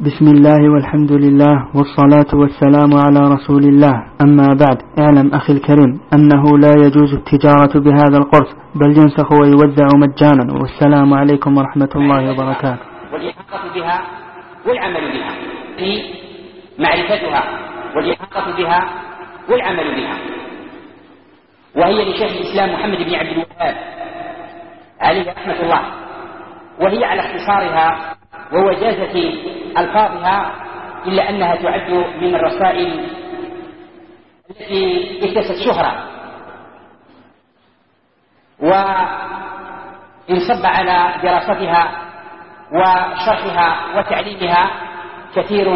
بسم الله والحمد لله والصلاة والسلام على رسول الله. أما بعد اعلم أخي الكريم أنه لا يجوز التجارة بهذا القرص بل ينسخ ويوزع مجانا والسلام عليكم ورحمة الله وبركاته. والإحاطة بها والعمل بها في معرفتها والإحاطة بها والعمل بها. وهي لشيخ الإسلام محمد بن عبد الوهاب عليه رحمة الله وهي على اختصارها ووجازة ألفاظها إلا أنها تعد من الرسائل التي اكتست شهرة. وانصب على دراستها وشرحها وتعليمها كثير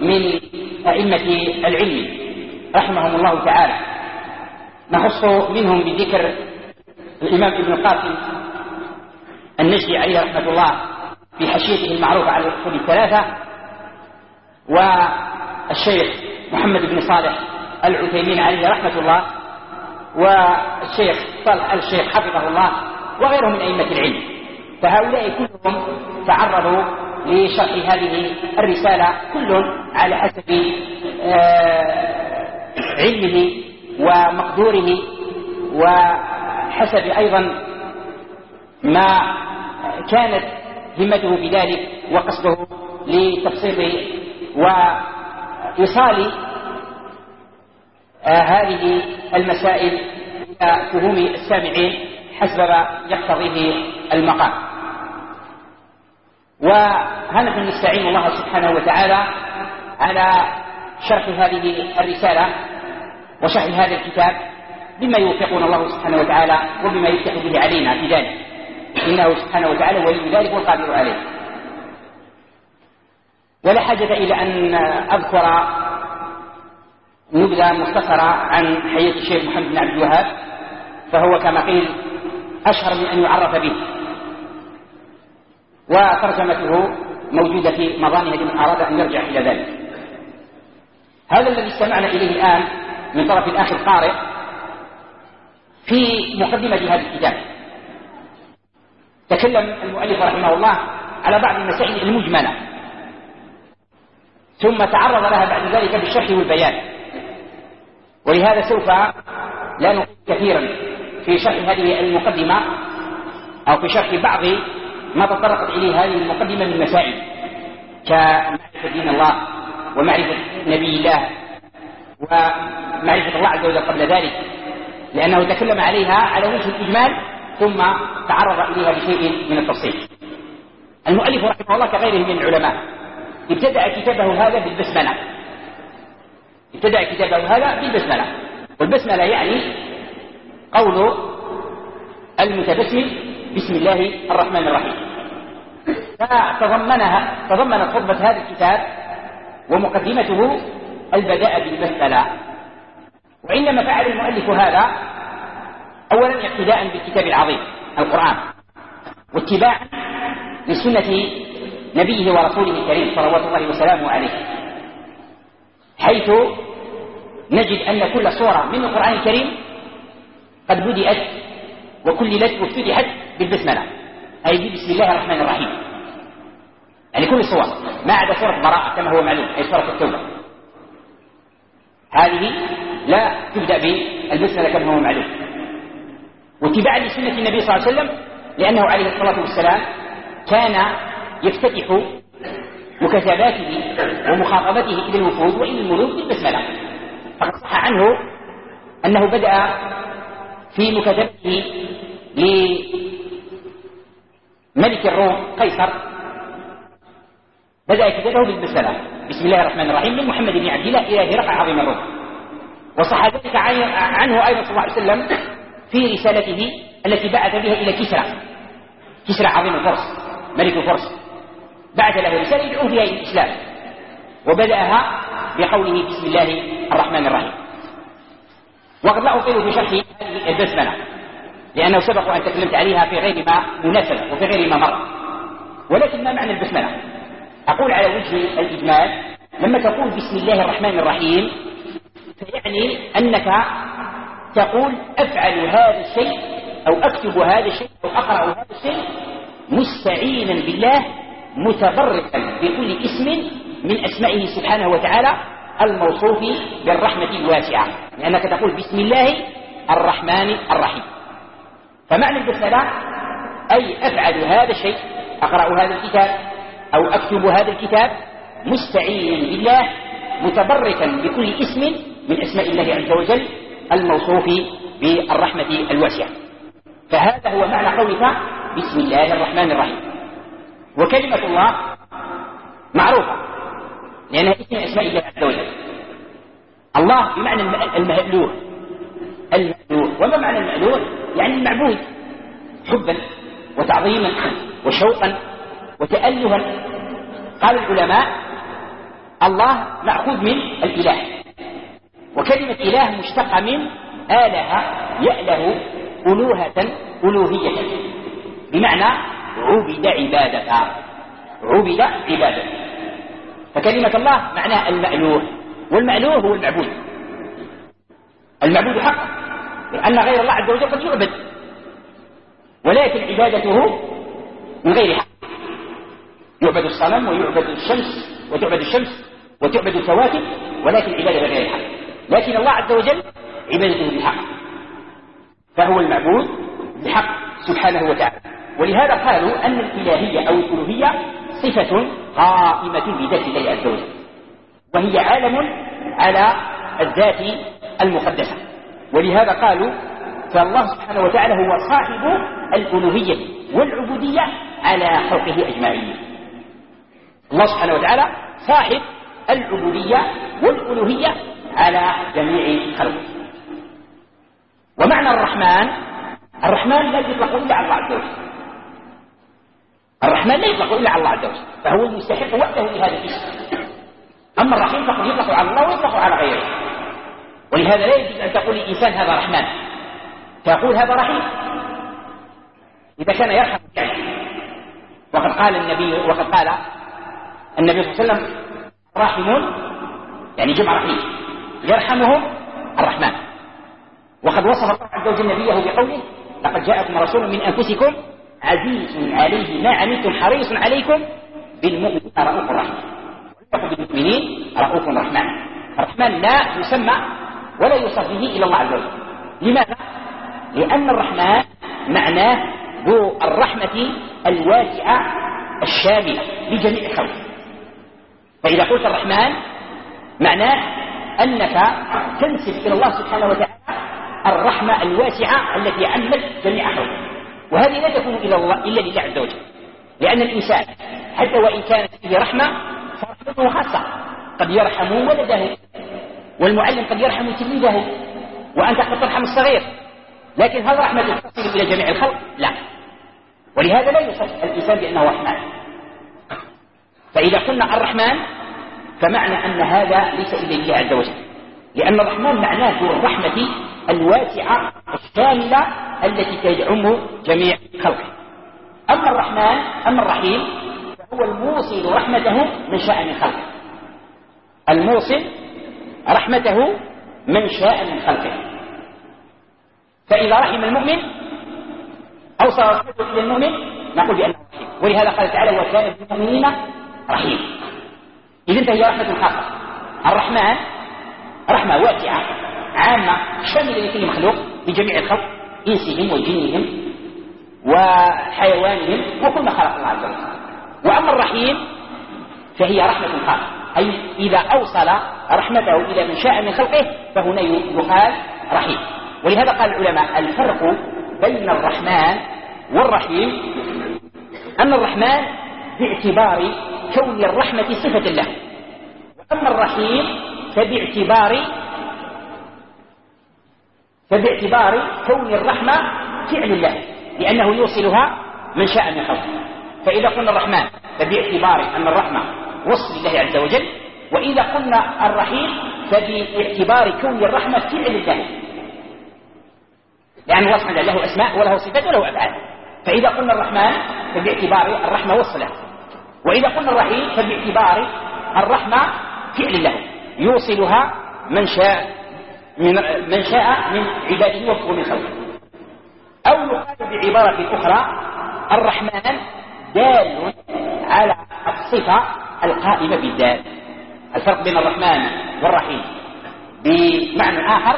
من أئمة العلم رحمهم الله تعالى. نخص منهم بذكر الإمام ابن القاسم النجدي عليه رحمة الله في حشيته المعروفة على الأصول الثلاثة والشيخ محمد بن صالح العثيمين عليه رحمة الله والشيخ صالح الشيخ حفظه الله وغيرهم من أئمة العلم. فهؤلاء كلهم تعرضوا لشرح هذه الرسالة كل على حسب آه، علمه ومقدوره وحسب أيضا ما كانت همته بذلك وقصده لتبسيط وإيصال آه هذه المسائل إلى فهوم السامعين حسب ما يقتضيه المقام. وها نحن نستعين الله سبحانه وتعالى على شرح هذه الرسالة وشرح هذا الكتاب بما يوفقنا الله سبحانه وتعالى وبما يفتح به علينا في ذلك؟ إنه سبحانه وتعالى ولي ذلك والقادر عليه. ولا حاجة إلى أن أذكر نبذة مختصرة عن حياة الشيخ محمد بن عبد الوهاب فهو كما قيل أشهر من أن يعرف به. وترجمته موجودة في مظانها لمن أراد أن يرجع إلى ذلك. هذا الذي استمعنا إليه الآن من طرف الأخ القارئ في مقدمة هذا الكتاب. تكلم المؤلف رحمه الله على بعض المسائل المجملة. ثم تعرض لها بعد ذلك بالشرح والبيان. ولهذا سوف لا نقول كثيرا في شرح هذه المقدمة أو في شرح بعض ما تطرقت إليه هذه المقدمة من مسائل كمعرفة دين الله ومعرفة نبي الله ومعرفة الله عز وجل قبل ذلك لأنه تكلم عليها على وجه الإجمال ثم تعرض إليها بشيء من التفصيل. المؤلف رحمه الله كغيره من العلماء ابتدأ كتابه هذا بالبسملة. ابتدأ كتابه هذا بالبسملة. والبسملة يعني قول المتبسم بسم الله الرحمن الرحيم. فتضمنها تضمنت خطبة هذا الكتاب ومقدمته البداء بالبسملة. وعندما فعل المؤلف هذا أولا اقتداء بالكتاب العظيم القرآن واتباعا لسنة نبيه ورسوله الكريم صلوات الله وسلامه عليه حيث نجد أن كل صورة من القرآن الكريم قد بدأت وكللت وافتتحت بالبسملة أي بسم الله الرحمن الرحيم. يعني كل الصور ما عدا سورة براءة كما هو معلوم أي سورة التوبة. هذه لا تبدأ بالبسملة كما هو معلوم. واتباعا لسنة النبي صلى الله عليه وسلم لأنه عليه الصلاة والسلام كان يفتتح مكتباته ومخاطبته إلى الوفود وإلى الملوك بالبسملة فقد صح عنه أنه بدأ في مكتبته لملك الروم قيصر. بدأ كتابه بالبسملة بسم الله الرحمن الرحيم. من محمد بن عبد الله إلى هرقل عظيم الروم وصح ذلك عنه أيضا صلى الله عليه وسلم في رسالته التي بعث بها إلى كسرى. كسرى عظيم الفرس ملك الفرس. بعث له رسالة يدعو بها إلى الإسلام. وبدأها بقوله بسم الله الرحمن الرحيم. وقد لا أطيل في شرح هذه البسملة لأنه سبق أن تكلمت عليها في غير ما مناسبة وفي غير ما مر. ولكن ما معنى البسملة؟ أقول على وجه الإجمال لما تقول بسم الله الرحمن الرحيم فيعني أنك تقول أفعل هذا الشيء أو أكتب هذا الشيء أو أقرأ هذا الشيء مستعينا بالله متبركا بكل اسم من أسمائه سبحانه وتعالى الموصوف بالرحمة الواسعة. لأنك تقول بسم الله الرحمن الرحيم. فمعنى البسملة أي أفعل هذا الشيء أقرأ هذا الكتاب أو أكتب هذا الكتاب مستعينا بالله متبركا بكل اسم من أسماء الله عز وجل الموصوف بالرحمة الواسعة. فهذا هو معنى قولك بسم الله الرحمن الرحيم. وكلمة الله معروفة لأنها اسم أسماء الله عز وجل. الله بمعنى المألوه المألوه وما معنى المألوه؟ يعني المعبود. حبا وتعظيما وشوقا وتألها. قال العلماء الله مأخوذ من الإله. وكلمة إله مشتقة من آله يأله ألوهة ألوهية. بمعنى عبد عبادة. عبد عبادة. فكلمة الله معناها المألوه والمألوه هو المعبود. المعبود حق لأن غير الله عز وجل قد يعبد. ولكن عبادته من غير حق. يعبد الصنم ويعبد الشمس وتعبد الشمس وتعبد الكواكب ولكن عبادة بغير حق. لكن الله عز وجل عبادته بحق فهو المعبود بحق سبحانه وتعالى. ولهذا قالوا أن الإلهية أو الألوهية صفة قائمة بذات الله عز وجل. وهي عالم على الذات المقدسة. ولهذا قالوا فالله سبحانه وتعالى هو صاحب الألوهية والعبودية على خلقه أجمعين. الله سبحانه وتعالى صاحب العبودية والألوهية على جميع خلقه. ومعنى الرحمن الرحمن لا يطلق إلا على الله عز وجل. الرحمن لا يطلق إلا على الله عز وجل فهو المستحق وحده لهذا الاسم. أما الرحيم فقد يطلق على الله ويطلق على غيره. ولهذا لا يجوز أن تقول للإنسان هذا رحمن. تقول هذا رحيم. إذا كان يرحم يعني وقد قال النبي وقد قال النبي صلى الله عليه وسلم راحم يعني جمع رحيم. يرحمهم الرحمن. وقد وصف الله عز وجل نبيه بقوله لقد جاءكم رسول من أنفسكم عزيز عليه ما عنتم حريص عليكم بالمؤمنين. رؤوف رحيم بالمؤمنين رؤوف رحمن الرحمن لا يسمى ولا يوصف به إلى الله عز وجل. لماذا؟ لأن الرحمن معناه ذو الرحمة الواسعة الشاملة لجميع الخلق. فإذا قلت الرحمن معناه أنك تنسب إلى الله سبحانه وتعالى الرحمة الواسعة التي عمت جميع خلقه وهذه لا تكون إلى الله إلا لله عز وجل. لأن الإنسان حتى وإن كانت فيه رحمة فرحمته خاصة. قد يرحم ولده. والمعلم قد يرحم تلميذه. وأنت قد ترحم الصغير. لكن هل رحمة تصل إلى جميع الخلق؟ لا. ولهذا لا يوصف الإنسان بأنه رحمن. فإذا قلنا الرحمن فمعنى أن هذا ليس إلا لله عز وجل. لأن الرحمن معناه ذو الرحمة الواسعة الشاملة التي تدعم جميع خلقه. أما الرحمن أما الرحيم فهو الموصل رحمته من شاء من خلقه. الموصل رحمته من شاء من خلقه. فإذا رحم المؤمن أوصل رحمته إلى المؤمن نقول بأنه رحيم. ولهذا قال تعالى وكان بالمؤمنين رحيم. إذن فهي رحمة خاصة الرحمن رحمة واسعة عامة شاملة لكل مخلوق لجميع الخلق إنسهم وجنهم وحيوانهم وكل ما خلق الله عز وجل. وأما الرحيم فهي رحمة خاصة أي إذا أوصل رحمته إلى من شاء من خلقه فهنا يقال رحيم. ولهذا قال العلماء الفرق بين الرحمن والرحيم أن الرحمن باعتبار كون الرحمة صفة له. وأما الرحيم فباعتبار فباعتبار كون الرحمة فعل الله لأنه يوصلها من شاء من خلقه فإذا قلنا الرحمن فباعتبار أن الرحمة وصف لله عز وجل وإذا قلنا الرحيم فباعتبار كون الرحمة فعل الله لأن الله سبحانه له أسماء وله صفات وله أفعال. فإذا قلنا الرحمن فباعتبار الرحمة وصله وإذا قلنا الرحيم فباعتبار الرحمة فعل له يوصلها من شاء من من شاء من عباده ومن خلقه. أو يقال بعبارة أخرى الرحمن دال على الصفة القائمة بالذات الفرق بين الرحمن والرحيم. بمعنى آخر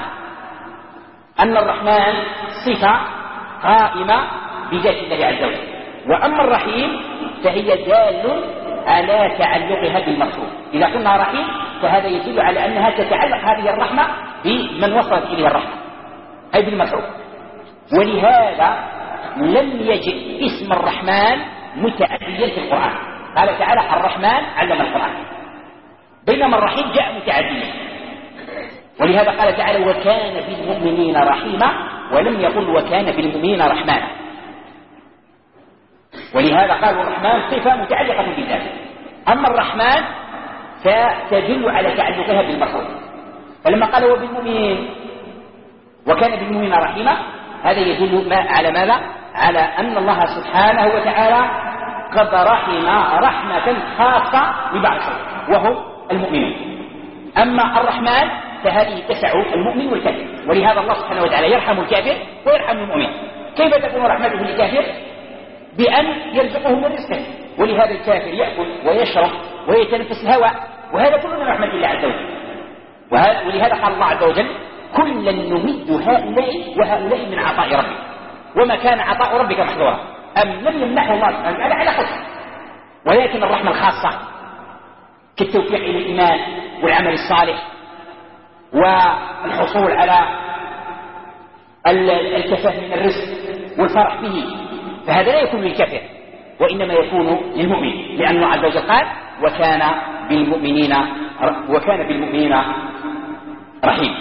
أن الرحمن صفة قائمة بذات الله عز وجل. وأما الرحيم فهي دال على تعلقها بالمخلوق إذا قلنا رحيم فهذا يدل على أنها تتعلق هذه الرحمة بمن وصلت إليه الرحمة أي بالمخلوق ولهذا لم يجد اسم الرحمن متعديا في القرآن. قال تعالى الرحمن علم القرآن بينما الرحيم جاء متعديا. ولهذا قال تعالى وكان بالمؤمنين رحيما ولم يقل وكان بالمؤمنين رحمانا ولهذا قالوا الرحمن صفة متعلقة بذاته أما الرحمن فتدل على تعلقها بالمخلوق فلما قال وبالمؤمنين وكان بالمؤمنين رحيما هذا يدل ما على ماذا؟ على أن الله سبحانه وتعالى قد رحم رحمة خاصة ببعض وهم المؤمنون. أما الرحمن فهذه تسع المؤمن والكافر. ولهذا الله سبحانه وتعالى يرحم الكافر ويرحم المؤمن. كيف تكون رحمته للكافر؟ بأن يرزقه من رزقه. ولهذا الكافر يأكل ويشرب ويتنفس الهواء وهذا كله من رحمة الله عز وجل. ولهذا قال الله عز وجل كلا نمد هؤلاء وهؤلاء من عطاء ربك وما كان عطاء ربك محظورا. أم لم يمنحه الله سبحانه وتعالى على خلقه. ولكن الرحمة الخاصة كالتوفيق إلى الإيمان والعمل الصالح والحصول على الكفاف من الرزق والفرح به. فهذا لا يكون للكافر وإنما يكون للمؤمن. لأن الله عز وجل قال وكان بالمؤمنين وكان بالمؤمنين رحيم.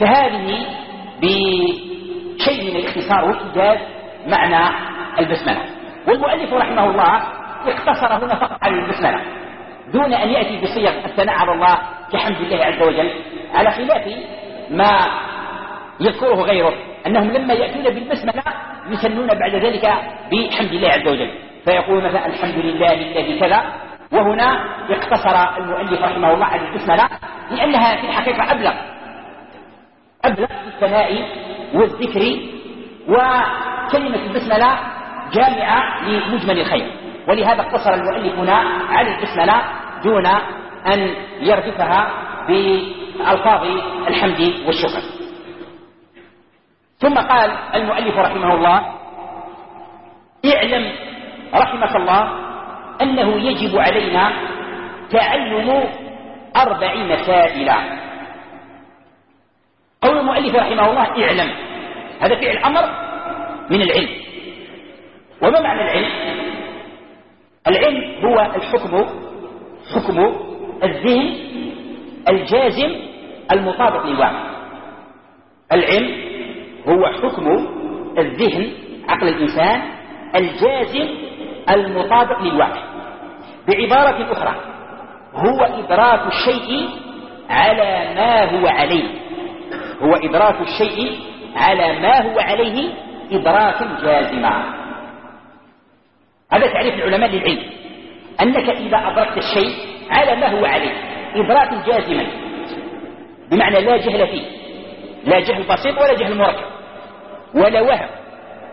فهذه بشيء من الاختصار والإيجاز معنى البسملة. والمؤلف رحمه الله اقتصر هنا فقط على البسملة دون أن يأتي بصيغ الثناء على الله كحمد الله عز وجل على خلاف ما يذكره غيره. أنهم لما يأتون بالبسملة يسنون بعد ذلك بحمد الله عز وجل. فيقول مثلا الحمد لله الذي كذا وهنا اقتصر المؤلف رحمه الله على البسملة لأنها في الحقيقة أبلغ. أبلغ في الثناء والذكر وكلمة البسملة جامعة لمجمل الخير. ولهذا اقتصر المؤلف هنا على البسملة دون أن يردفها بألفاظ الحمد والشكر. ثم قال المؤلف رحمه الله اعلم رحمك الله أنه يجب علينا تعلم أربع مسائل. قول المؤلف رحمه الله اعلم هذا فعل أمر من العلم. وما معنى العلم؟ العلم هو الحكم حكم الذهن الجازم المطابق للواقع. العلم هو حكم الذهن عقل الإنسان الجازم المطابق للواقع. بعبارة أخرى هو إدراك الشيء على ما هو عليه. هو إدراك الشيء على ما هو عليه إدراكا جازما هذا تعريف العلماء للعلم أنك إذا أدركت الشيء على ما هو عليه إدراكا جازما بمعنى لا جهل فيه لا جهل بسيط ولا جهل مركب. ولا وهم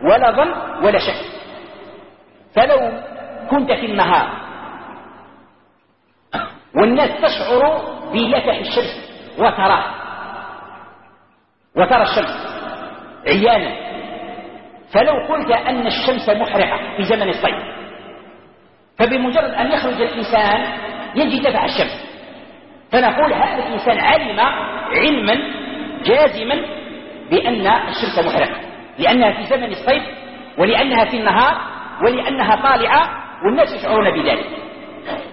ولا ظن ولا شك. فلو كنت في النهار والناس تشعر بلفح الشمس وتراه وترى الشمس عيانا. فلو قلت أن الشمس محرقة في زمن الصيف فبمجرد أن يخرج الإنسان يجد دفع الشمس. فنقول هذا الإنسان علم علما جازما بأن الشمس محرقة لأنها في زمن الصيف ولأنها في النهار ولأنها طالعة والناس يشعرون بذلك.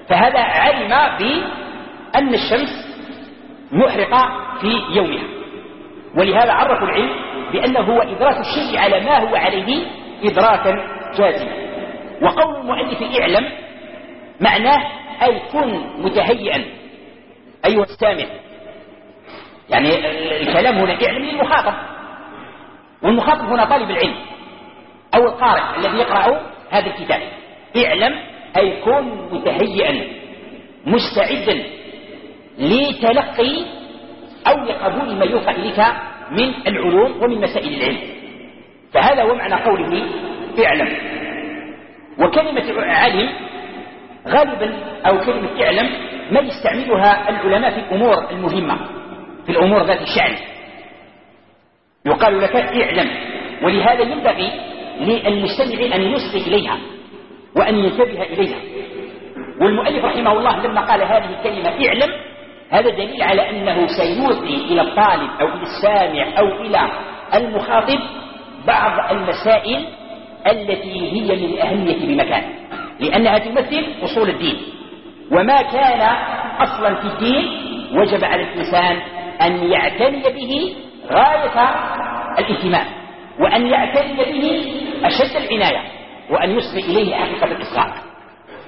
فهذا علم بأن الشمس محرقة في يومها. ولهذا عرفوا العلم بأنه هو إدراك الشيء على ما هو عليه إدراكا جازما. وقول المؤلف اعلم معناه أي كن متهيئا. أيها السامع يعني الكلام هنا اعلم للمخاطب والمخاطب هنا طالب العلم أو القارئ الذي يقرأ هذا الكتاب. اعلم أي كن متهيئا مستعدا لتلقي أو لقبول ما يوقع إليك من العلوم ومن مسائل العلم. فهذا هو معنى قوله اعلم. وكلمة علم غالبا أو كلمة اعلم ما يستعملها العلماء في الأمور المهمة في الأمور ذات الشأن. يقال لك اعلم. ولهذا ينبغي للمستمع أن يصغي إليها وأن ينتبه إليها. والمؤلف رحمه الله لما قال هذه الكلمة اعلم هذا دليل على أنه سيوصي إلى الطالب أو إلى السامع أو إلى المخاطب بعض المسائل التي هي من الأهمية بمكان لأنها تمثل أصول الدين. وما كان أصلا في الدين وجب على الإنسان أن يعتني به غاية الإهتمام وأن يعتني به أشد العناية وأن يصغي إليه حقيقة الإصغاء.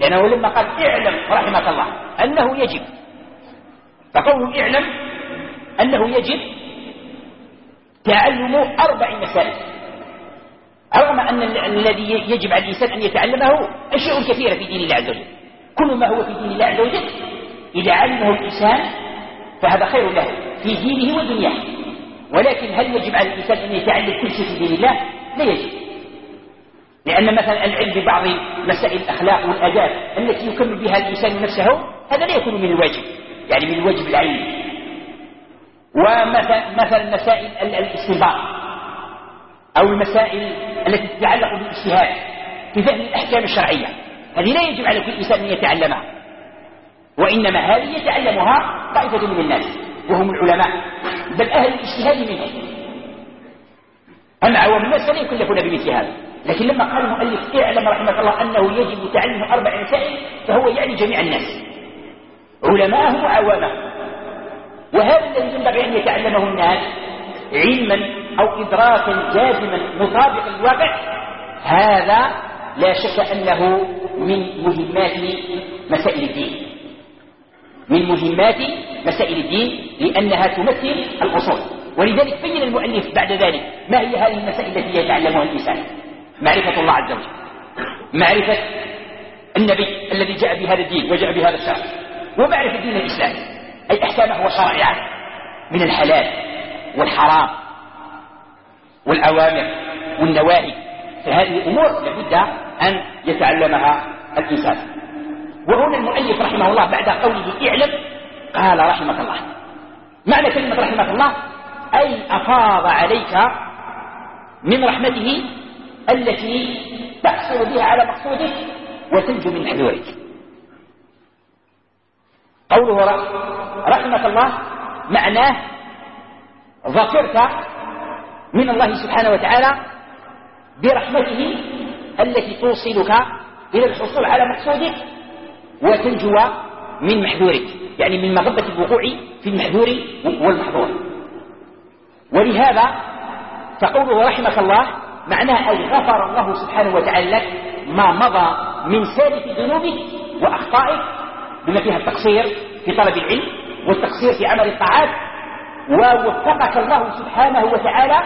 لأنه لما قال اعلم رحمك الله أنه يجب فقوله اعلم أنه يجب تعلم أربع مسائل. رغم أن الذي يجب على الإنسان أن يتعلمه أشياء كثيرة في دين الله عز وجل. كل ما هو في دين الله عز وجل إذا علمه الإنسان فهذا خير له في دينه ودنياه. ولكن هل يجب على الإنسان أن يتعلم كل شيء في دين الله؟ لا يجب. لأن مثلا العلم ببعض مسائل الأخلاق والآداب التي يكمل بها الإنسان نفسه هذا لا يكون من الواجب يعني من الواجب العيني ومثلا مثلا مسائل الاستنباط أو المسائل التي تتعلق بالاجتهاد في فهم الأحكام الشرعية. هذه لا يجب على كل إنسان أن يتعلمها. وإنما هذه يتعلمها طائفة من الناس وهم العلماء. بل أهل الاجتهاد منهم أما عوام الناس فلا يكلفون بمثل هذا لكن لما قال المؤلف اعلم رحمه الله أنه يجب تعلم أربع مسائل فهو يعني جميع الناس. علماءه وعوامه. وهذا الذي ينبغي أن يتعلمه الناس علما أو إدراكا جازما مطابقا للواقع هذا لا شك أنه من مهمات مسائل الدين. من مهمات مسائل الدين لأنها تمثل الأصول. ولذلك بين المؤلف بعد ذلك ما هي هذه المسائل التي يتعلمها الإنسان؟ معرفة الله عز وجل. معرفة النبي الذي جاء بهذا الدين وجاء بهذا الشرع. ومعرفة دين الإسلام. أي أحكامه وشرائعه من الحلال والحرام والأوامر والنواهي. فهذه الأمور لابد أن يتعلمها الإنسان. وهنا المؤلف رحمه الله بعد قوله اعلم قال رحمك الله. معنى كلمة رحمك الله أي أفاض عليك من رحمته التي تحصل بها على مقصودك وتنجو من حذورك. قوله رحمك الله معناه ظفرت من الله سبحانه وتعالى برحمته التي توصلك إلى الحصول على مقصودك وتنجو من محذورك يعني من مغبة الوقوع في المحذور والمحظور. ولهذا فقوله رحمك الله معناه أي غفر الله سبحانه وتعالى لك ما مضى من سالف ذنوبك وأخطائك بما فيها التقصير في طلب العلم والتقصير في عمل الطاعات ووفقك الله سبحانه وتعالى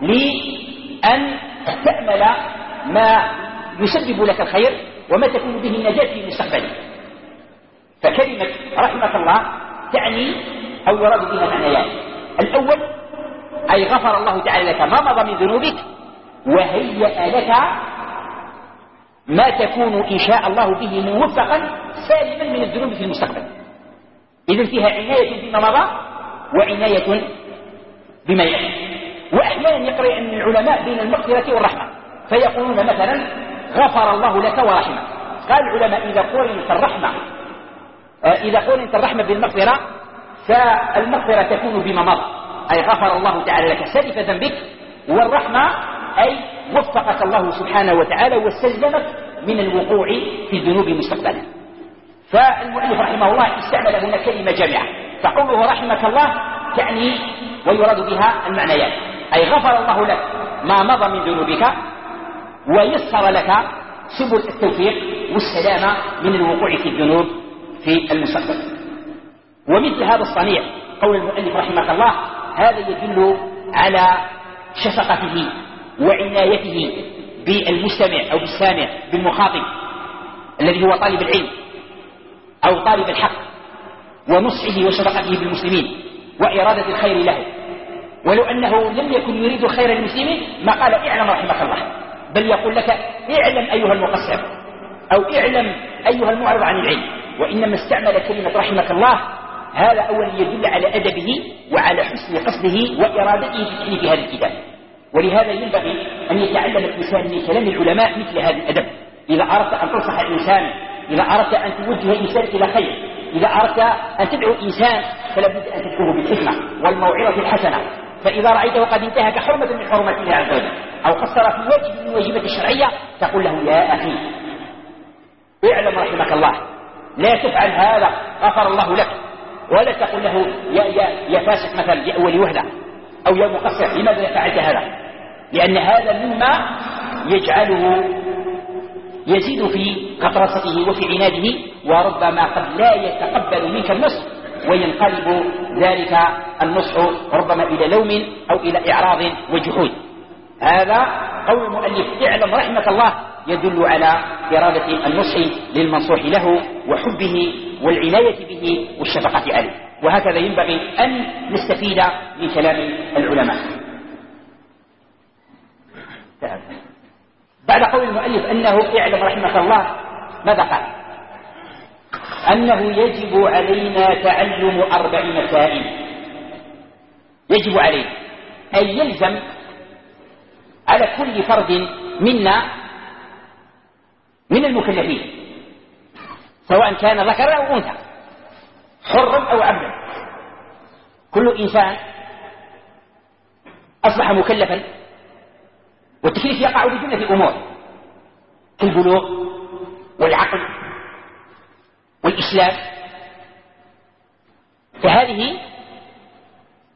لأن تأمل ما يسبب لك الخير وما تكون به النجاة في المستقبل فكلمة رحمة الله تعني أو يراد بها معنيان الأول أي غفر الله تعالى لك ما مضى من ذنوبك وهيأ لك ما تكون إن شاء الله به موفقا سالما من الذنوب في المستقبل. إذن فيها عناية بما مضى وعناية بما يأتي وأحيانا يقرأ أن العلماء بين المغفرة والرحمة فيقولون مثلا غفر الله لك ورحمك قال العلماء إذا قرنت الرحمة آه، إذا قرنت الرحمة بالمغفرة فالمغفرة تكون بما مضى. أي غفر الله تعالى لك. سلف ذنبك والرحمة أي وفقك الله سبحانه وتعالى واستلزمك من الوقوع في الذنوب مستقبلا. فالمؤلف رحمه الله استعمل هنا كلمة جامعة. فقوله رحمك الله تعني ويراد بها المعنيات أي غفر الله لك ما مضى من ذنوبك ويسر لك سبل التوفيق والسلامة من الوقوع في الذنوب في المستقبل. ومثل هذا الصنيع قول المؤلف رحمه الله هذا يدل على شفقته وعنايته بالمستمع أو بالسامع بالمخاطب الذي هو طالب العلم أو طالب الحق ونصحه وشفقته بالمسلمين وإرادة الخير له. ولو أنه لم يكن يريد خير المسلمين ما قال اعلم رحمك الله. بل يقول لك اعلم أيها المقصر أو اعلم أيها المعرض عن العلم. وإنما استعمل كلمة رحمك الله هذا أولا يدل على أدبه وعلى حسن قصده وإرادته في تأليف هذا الكتاب. ولهذا ينبغي أن يتعلم الإنسان من كلام العلماء مثل هذا الأدب. إذا أردت أن تنصح الإنسان إذا أردت أن توجه إنسان إلى خير إذا أردت أن تدعو إنسان فلا بد أن تدعوه بالحكمة والموعظة الحسنة. فإذا رأيته قد انتهك حرمة من حرمات الله عز وجل. أو قصر في واجب من واجبات الشرعية تقول له يا أخي اعلم رحمك الله لا تفعل هذا غفر الله لك. ولا تقول له يا, يا, يا فاسق مثلا يا أولي وهلة أو يا مقصر لماذا فعلت هذا؟ لأن هذا مما يجعله يزيد في غطرسته وفي عناده وربما قد لا يتقبل منك النصح وينقلب ذلك النصح ربما إلى لوم أو إلى إعراض وجحود. هذا قول المؤلف اعلم رحمة الله يدل على إرادة النصح للمنصوح له وحبه والعناية به والشفقة عليه. وهكذا ينبغي أن نستفيد من كلام العلماء. بعد قول المؤلف أنه اعلم رحمة الله ماذا قال؟ أنه يجب علينا تعلم أربع مسائل يجب علينا أن يلزم على كل فرد منا من المكلفين سواء كان ذكرا أو أنثى حرا أو عبدا كل إنسان أصبح مكلفا والتكليف يقع بجملة أمور كالبلوغ والعقل والإسلام. فهذه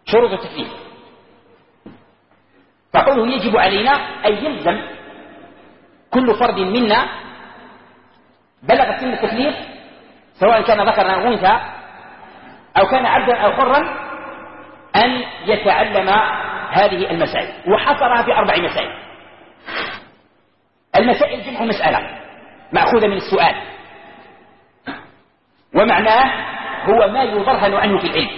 شروط التكليف. فقوله يجب علينا أن يلزم كل فرد منا بلغ سن التكليف سواء كان ذكرا أو أنثى أو كان عبدا أو حرا أن يتعلم هذه المسائل. وحصرها في أربع مسائل. المسائل جمع مسألة مأخوذة من السؤال. ومعناه هو ما يبرهن عنه في العلم.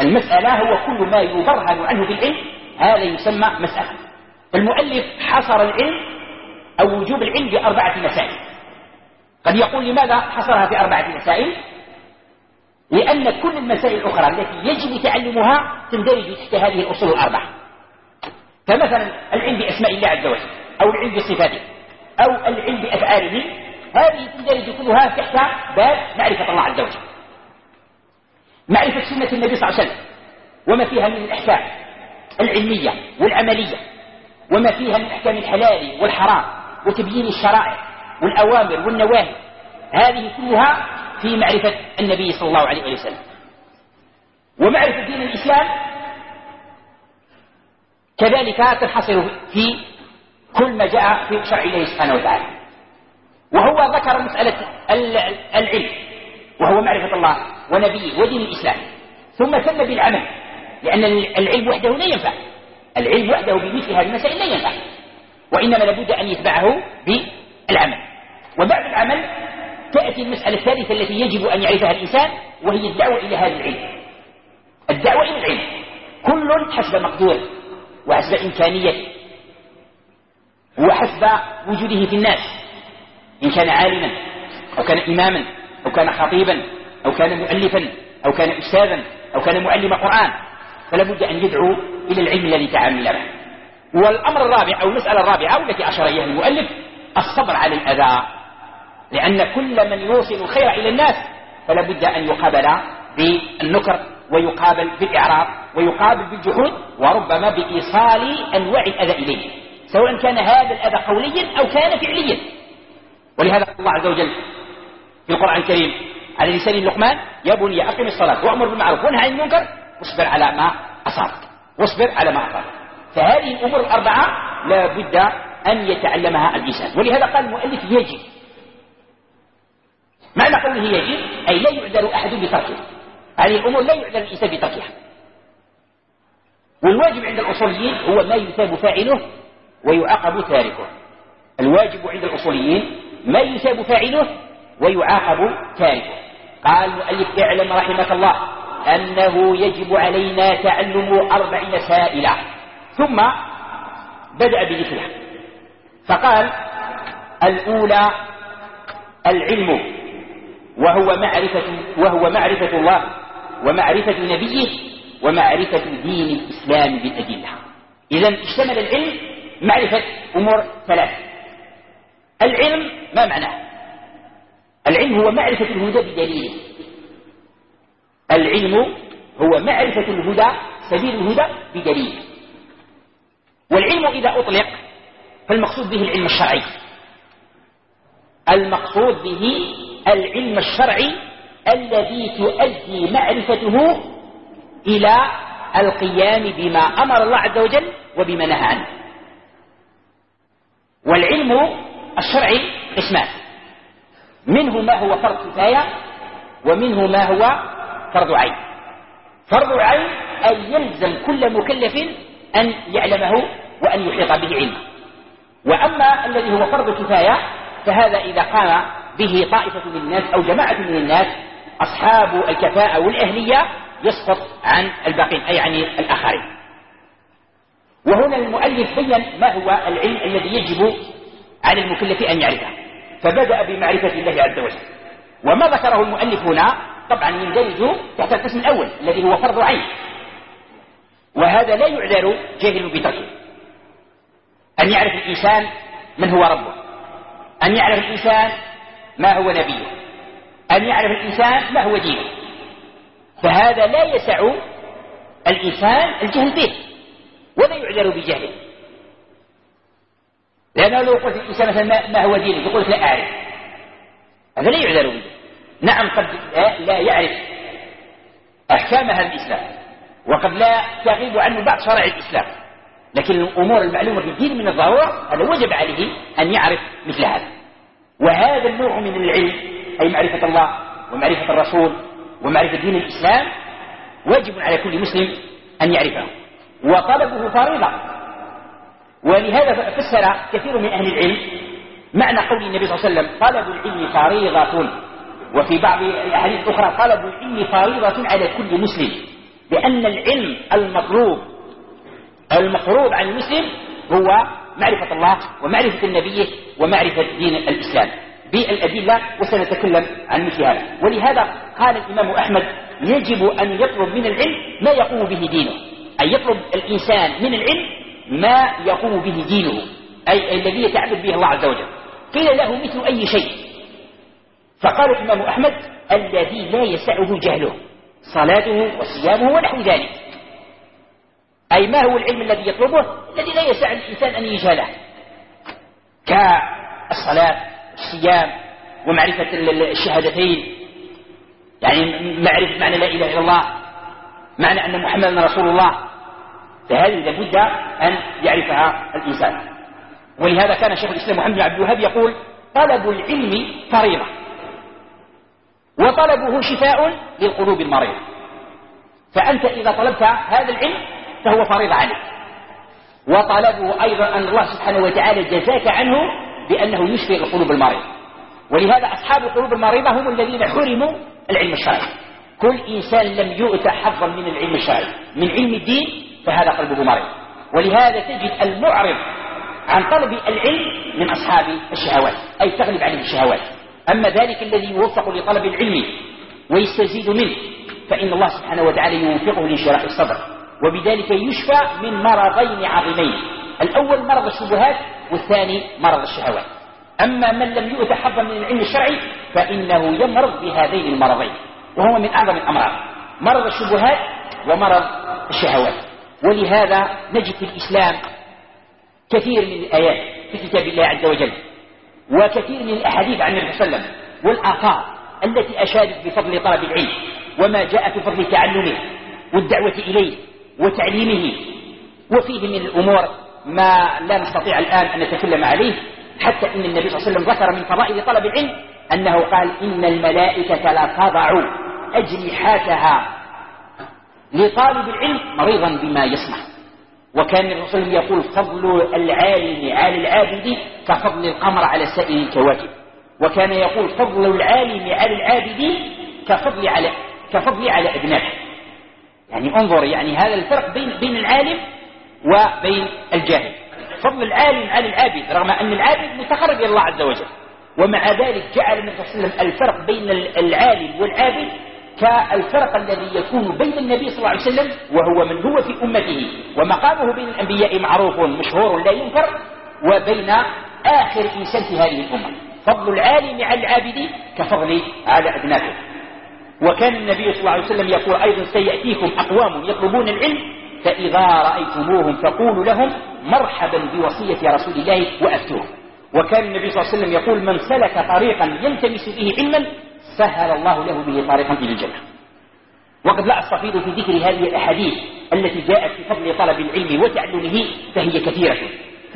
المسألة هو كل ما يبرهن عنه في العلم هذا يسمى مسألة. المؤلف حصر العلم أو وجوب العلم بأربعة مسائل. قد يقول لماذا حصرها في أربعة مسائل؟ لأن كل المسائل الأخرى التي يجب تعلمها تندرج تحت هذه الأصول الأربعة. فمثلا العلم بأسماء الله عز وجل أو العلم بصفاته أو العلم بأفعاله هذه تندرج كلها تحت باب معرفة الله عز وجل. معرفة سنة النبي صلى الله عليه وسلم وما فيها من الأحكام العلمية والعملية وما فيها من أحكام الحلال والحرام وتبيين الشرائع والأوامر والنواهي. هذه كلها في معرفة النبي صلى الله عليه وسلم. ومعرفة دين الإسلام كذلك تنحصر في كل ما جاء في شرع الله سبحانه وتعالى. وهو ذكر مسألة العلم وهو معرفة الله ونبيه ودين الإسلام. ثم سن بالعمل. لأن العلم وحده لا ينفع. العلم وحده بمثل هذه المسائل لا ينفع. وإنما لابد أن يتبعه بالعمل. وبعد العمل تأتي المسألة الثالثة التي يجب أن يعرفها الإنسان وهي الدعوة إلى هذا العلم. الدعوة إلى العلم. كل حسب مقدوره وحسب إمكانيته وحسب وجوده في الناس. إن كان عالما أو كان إماما أو كان خطيبا أو كان مؤلفا أو كان أستاذا أو كان معلم قرآن. فلا بد أن يدعو إلى العلم الذي تعامل به. والأمر الرابع أو المسألة الرابعة والتي أشار إليها المؤلف الصبر على الأذى. لأن كل من يوصل الخير إلى الناس فلا بد أن يقابل بالنكر ويقابل بالإعراض ويقابل بالجحود وربما بإيصال أنواع الأذى إليه سواء كان هذا الأذى قوليا أو كان فعليا. ولهذا الله عز وجل في القرآن الكريم على لسان لقمان يا بني أقم الصلاة وأمر بالمعروف وانهى عن المنكر واصبر على ما أصابك واصبر على ما أصابك فهذه الأمور الأربعة لا بد أن يتعلمها الإنسان. ولهذا قال المؤلف يجب. معنى قوله يجب؟ أي لا يعذر أحد بتركه. هذه الأمور لا يعذر الإنسان بتركها. والواجب عند الأصوليين هو ما يثاب فاعله ويعاقب تاركه. الواجب عند الأصوليين ما يثاب فاعله ويعاقب تاركه. قال المؤلف اعلم رحمك الله. أنه يجب علينا تعلم أربع مسائل ثم بدأ بذكرها فقال الأولى العلم وهو معرفة وهو معرفة الله ومعرفة نبيه ومعرفة دين الإسلام بالأدلة. إذا اشتمل العلم معرفة أمور ثلاث. العلم ما معناه؟ العلم هو معرفة الهدى بدليله. العلم هو معرفة الهدى سبيل الهدى بدليله والعلم إذا أطلق فالمقصود به العلم الشرعي. المقصود به العلم الشرعي الذي تؤدي معرفته إلى القيام بما أمر الله عز وجل وبما نهى عنه. والعلم الشرعي قسمان. منه ما هو فرض كفاية ومنه ما هو فرض عين. فرض عين أن يلزم كل مكلف أن يعلمه وأن يحيط به علمه. وأما الذي هو فرض كفاية فهذا إذا قام به طائفة من الناس أو جماعة من الناس أصحاب الكفاءة والأهلية يسقط عن الباقين أي عن الآخرين. وهنا المؤلف بين ما هو العلم الذي يجب على المكلف أن يعرفه. فبدأ بمعرفة الله عز وجل. وما ذكره المؤلف هنا طبعا يندرج تحت القسم الأول الذي هو فرض عين وهذا لا يعذر جاهل بتركه أن يعرف الإنسان من هو ربه. أن يعرف الإنسان ما هو نبيه. أن يعرف الإنسان ما هو دينه. فهذا لا يسع الإنسان الجهل به. ولا يعذر بجهله. لأنه لو قلت الإنسان مثلا ما هو دينه يقول لا أعرف. هذا لا يعذر به. نعم قد لا يعرف أحكام هذا الإسلام وقد لا تغيب عنه بعض شرائع الإسلام لكن الأمور المعلومة في الدين من الضرورة هذا وجب عليه أن يعرف مثل هذا. وهذا النوع من العلم أي معرفة الله ومعرفة الرسول ومعرفة دين الإسلام واجب على كل مسلم أن يعرفه. وطلبه فريضة. ولهذا فسر كثير من أهل العلم معنى قول النبي صلى الله عليه وسلم طلب العلم فريضة. وفي بعض الأحاديث الأخرى طلب العلم فريضة على كل مسلم لأن العلم المطلوب المفروض عن المسلم هو معرفة الله ومعرفة النبي ومعرفة دين الإسلام. بالأدلة وسنتكلم عن مثل هذا. ولهذا قال الإمام أحمد يجب أن يطلب من العلم ما يقوم به دينه. أي يطلب الإنسان من العلم ما يقوم به دينه. أي الذي يتعبد به الله عز وجل. قيل له مثل أي شيء. فقال الإمام أحمد الذي لا يسعه جهله صلاته وصيامه ونحو ذلك. أي ما هو العلم الذي يطلبه؟ الذي لا يسع الإنسان أن يجهله. كالصلاة الصيام ومعرفة الشهادتين. يعني معرفة معنى لا إله إلا الله معنى أن محمدا رسول الله. فهذه لابد أن يعرفها الإنسان. ولهذا كان شيخ الإسلام محمد بن عبد الوهاب يقول طلب العلم فريضة. وطلبه شفاء للقلوب المريضة فأنت إذا طلبت هذا العلم فهو فريضة عليك. وطلبه أيضا أن الله سبحانه وتعالى جزاك عنه بأنه يشفي القلوب المريضة ولهذا أصحاب القلوب المريضة هم الذين حرموا العلم الشرعي. كل إنسان لم يؤت حظا من العلم الشرعي. من علم الدين فهذا قلبه مريض. ولهذا تجد المعرض عن طلب العلم من أصحاب الشهوات أي تغلب عليه الشهوات. أما ذلك الذي يوفق لطلب العلم ويستزيد منه فإن الله سبحانه وتعالى يوفقه لانشراح الصدر وبذلك يشفى من مرضين عظيمين الأول مرض الشبهات والثاني مرض الشهوات. أما من لم يؤت حظا من العلم الشرعي فإنه يمرض بهذين المرضين وهو من أعظم الأمراض مرض الشبهات ومرض الشهوات. ولهذا نجد في الإسلام كثير من الآيات في كتاب الله عز وجل وكثير من الأحاديث عن النبي صلى الله عليه وسلم والآثار التي أشادت بفضل طلب العلم وما جاء في فضل تعلمه والدعوة إليه وتعليمه وفيه من الأمور ما لا نستطيع الآن أن نتكلم عليه حتى إن النبي صلى الله عليه وسلم ذكر من فضائل طلب العلم أنه قال إن الملائكة لا تضع أجنحاتها لطالب العلم مريضا بما يسمع. وكان الرسول يقول فضل العالم على العابد كفضل القمر على سائر الكواكب. وكان يقول فضل العالم على العابد كفضل على كفضل على أبنائه يعني انظر يعني هذا الفرق بين بين العالم وبين الجاهل. فضل العالم على العابد رغم أن العابد متقرب إلى الله عز وجل. ومع ذلك جعل النبي صلى الله عليه وسلم الفرق بين العالم والعابد كالفرق الذي يكون بين النبي صلى الله عليه وسلم وهو من هو في أمته ومقامه بين الأنبياء معروف مشهور لا ينكر وبين آخر إنسان في هذه الأمة. فضل العالم على العابد كفضل على أدناكم وكان النبي صلى الله عليه وسلم يقول أيضا سيأتيكم أقوام يطلبون العلم فإذا رأيتموهم فقولوا لهم مرحبا بوصية رسول الله وأفتوهم وكان النبي صلى الله عليه وسلم يقول من سلك طريقا يلتمس به علما سهل الله له به طريقا إلى الجنة. وقد لا أستفيض في ذكر هذه الأحاديث التي جاءت في فضل طلب العلم وتعلمه فهي كثيرة.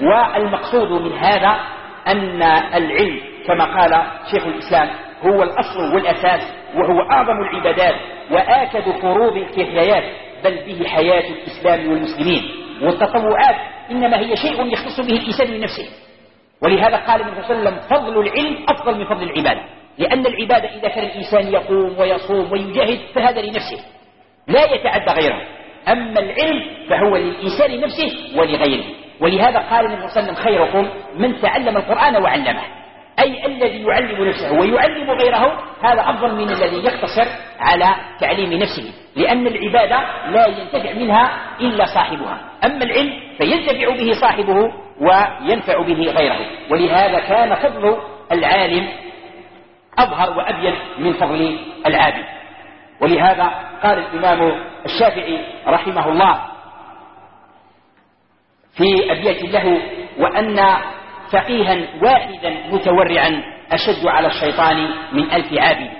والمقصود من هذا أن العلم كما قال شيخ الإسلام هو الأصل والأساس وهو أعظم العبادات وآكد فروض الكفايات بل به حياة الإسلام والمسلمين والتطوعات إنما هي شيء يختص به الإنسان من نفسه ولهذا قال النبي صلى الله عليه وسلم فضل العلم أفضل من فضل العبادة. لأن العبادة إذا كان الإنسان يقوم ويصوم ويجاهد فهذا لنفسه لا يتعدى غيره. أما العلم فهو للإنسان نفسه ولغيره. ولهذا قال النبي صلى الله عليه وسلم خيركم من تعلم القرآن وعلمه. أي الذي يعلم نفسه ويعلم غيره هذا أفضل من الذي يقتصر على تعليم نفسه. لأن العبادة لا ينتفع منها إلا صاحبها. أما العلم فينتفع به صاحبه وينفع به غيره. ولهذا كان فضل العالم أظهر وأبين من فضل العابد. ولهذا قال الإمام الشافعي رحمه الله في أبيات له وأن فقيها واحدا متورعا أشد على الشيطان من ألف عابد.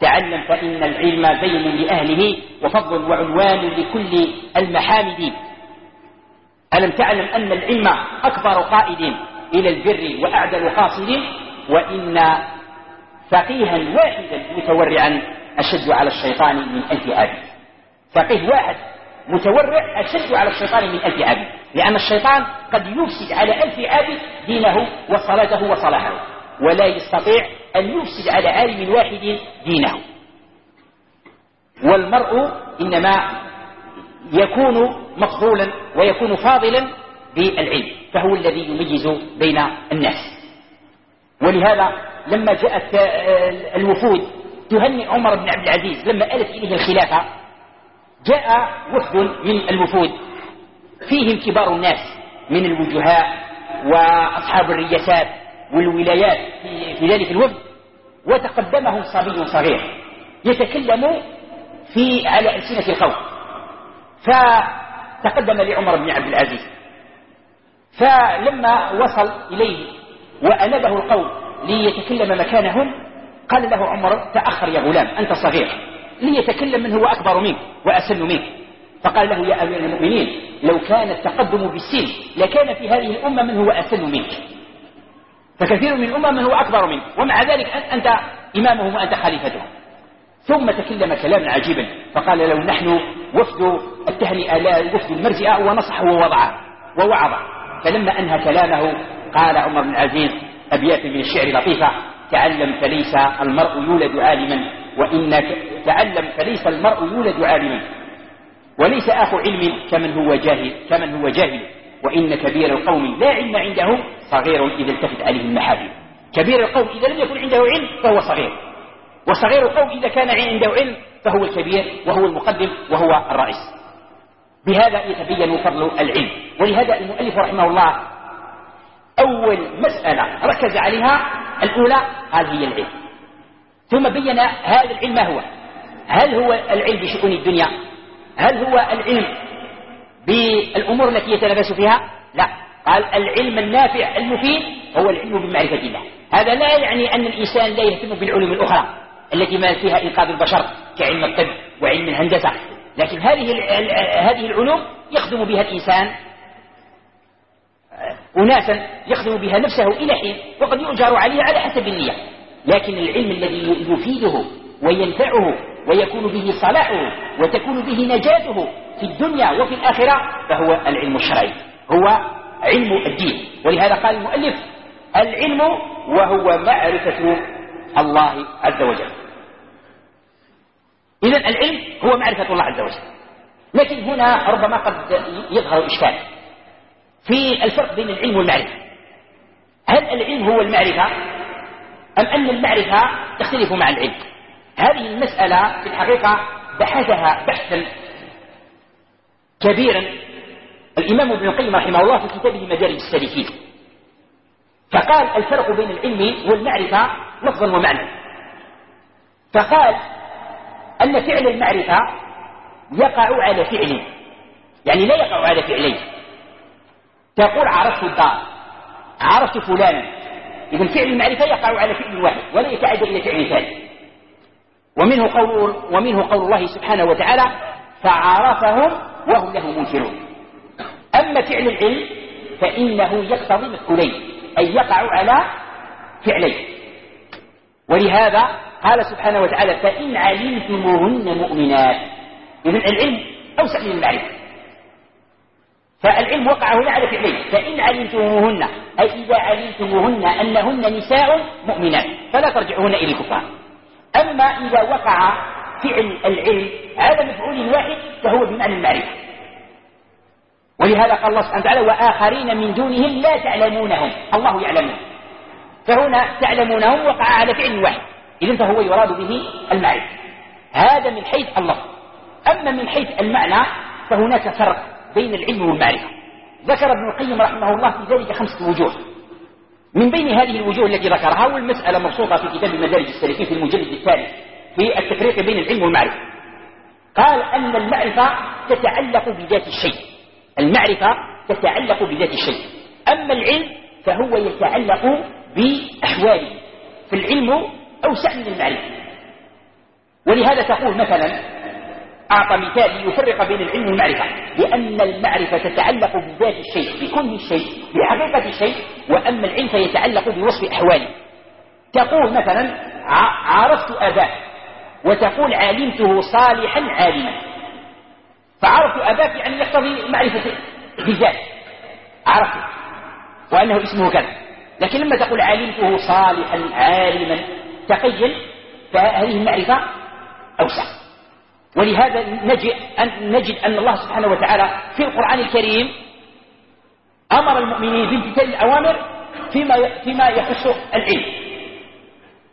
تعلم فإن العلم زين لأهله وفضل وعنوان لكل المحامد. ألم تعلم أن العلم أكبر قائد إلى البر وأعدل قاصد؟ وإن فقيها واحدا متورعا أشد على الشيطان من ألف عابد فقيه واحد متورع أشد على الشيطان من ألف عابد لأن الشيطان قد يفسد على ألف عابد دينه وصلاته وصلاحه ولا يستطيع أن يفسد على عالم واحد دينه. والمرء إنما يكون مفضولا ويكون فاضلا بالعلم فهو الذي يميز بين الناس. ولهذا لما جاءت الوفود تهنئ عمر بن عبد العزيز لما آلت إليه الخلافة جاء وفد من الوفود فيهم كبار الناس من الوجهاء وأصحاب الرياسات والولايات في ذلك الوفد وتقدمهم صبي صغير يتكلم في على ألسنة الخوف. فتقدم لعمر بن عبد العزيز. فلما وصل إليه وأنبه القوم ليتكلم مكانهم؟ قال له عمر تأخر يا غلام أنت صغير. ليتكلم من هو أكبر منك وأسن منك. فقال له يا أمير المؤمنين لو كان التقدم بالسن لكان في هذه الأمة من هو أسن منك. فكثير من الأمة من هو أكبر منك. ومع ذلك أنت إمامهم وأنت خليفتهم. ثم تكلم كلاما عجيبا فقال لو نحن وفد التهنئة لا وفد المرجئة ونصح ووضعه ووعظه. فلما أنهى كلامه قال عمر بن العزيز أبيات من الشعر لطيفة. تعلم فليس المرء يولد عالما وإنك تعلم فليس المرء يولد عالما. وليس أخو علم كمن هو جاهل كمن هو جاهل. وإن كبير القوم لا علم عنده صغير إذا التفت عليه المحافل كبير القوم إذا لم يكن عنده علم فهو صغير. وصغير القوم إذا كان عنده علم فهو الكبير وهو المقدم وهو الرئيس. بهذا يتبين فضل العلم. ولهذا المؤلف رحمه الله أول مسألة ركز عليها الأولى قال هي العلم. ثم بين هذا العلم ما هو؟ هل هو العلم بشؤون الدنيا؟ هل هو العلم بالأمور التي يتنافس فيها؟ لا. قال العلم النافع المفيد هو العلم بمعرفة الله. هذا لا يعني أن الإنسان لا يهتم بالعلوم الأخرى التي ما فيها إنقاذ البشر كعلم الطب وعلم الهندسة. لكن هذه هذه العلوم يخدم بها الإنسان أناسا يخدم بها نفسه إلى حين وقد يؤجر عليه على حسب النية. لكن العلم الذي يفيده وينفعه ويكون به صلاحه وتكون به نجاته في الدنيا وفي الآخرة فهو العلم الشرعي هو علم الدين. ولهذا قال المؤلف العلم وهو معرفة الله عز وجل. إذا العلم هو معرفة الله عز وجل. لكن هنا ربما قد يظهر إشكال. في الفرق بين العلم والمعرفة. هل العلم هو المعرفة؟ أم أن المعرفة تختلف مع العلم؟ هذه المسألة في الحقيقة بحثها بحثا كبيرا. الإمام ابن القيم رحمه الله في كتابه مدارج السالكين. فقال الفرق بين العلم والمعرفة لفظا ومعنى. فقال أن فعل المعرفة يقع على فعل يعني لا يقع على فعلين. تقول عرفت الدار عرفت فلانا إذا فعل المعرفة يقع على فعل واحد ولا يتعدى إلى فعل ثاني. ومنه قول ومنه قول الله سبحانه وتعالى فعرفهم وهم له منكرون. أما فعل العلم فإنه يقتضي مفعولين أي يقع على فعلين. ولهذا قال سبحانه وتعالى فإن علمتموهن مؤمنات. إذن العلم أوسع من المعرفة. فالعلم وقع هنا على فعلين فإن علمتموهن أي إذا علمتموهن أنهن نساء مؤمنات فلا ترجعوهن إلى الكفار. أما إذا وقع فعل العلم على مفعول واحد فهو بمعنى المعرفة. ولهذا قال الله سبحانه وتعالى وآخرين من دونهم لا تعلمونهم. الله يعلمهم فهنا تعلمونهم وقع على فعل واحد. إذن فهو يراد به المعرفة. هذا من حيث اللفظ أما من حيث المعنى فهناك فرق. بين العلم والمعرفة. ذكر ابن القيم رحمه الله في ذلك خمسة وجوه. من بين هذه الوجوه التي ذكرها والمسألة مبسوطة في كتاب مدارج السالكين في المجلد الثالث في التفريق بين العلم والمعرفة. قال أن المعرفة تتعلق بذات الشيء. المعرفة تتعلق بذات الشيء. أما العلم فهو يتعلق بأحواله. فالعلم أوسع من المعرفة. ولهذا تقول مثلا أعطى مثال ليفرق بين العلم والمعرفة. لأن المعرفة تتعلق بذات الشيء بكل الشيء بحقيقة الشيء وأما العلم فيتعلق بوصف أحواله تقول مثلا عرفت أباك. وتقول علمته صالحا عالما. فعرفت أباك يعني يقتضي معرفة بذات عرفته وأنه اسمه كذا. لكن لما تقول علمته صالحا عالما. تقيا فهذه المعرفة أوسع. ولهذا نجد أن, نجد أن الله سبحانه وتعالى في القرآن الكريم أمر المؤمنين بامتثال الأوامر فيما فيما يخص العلم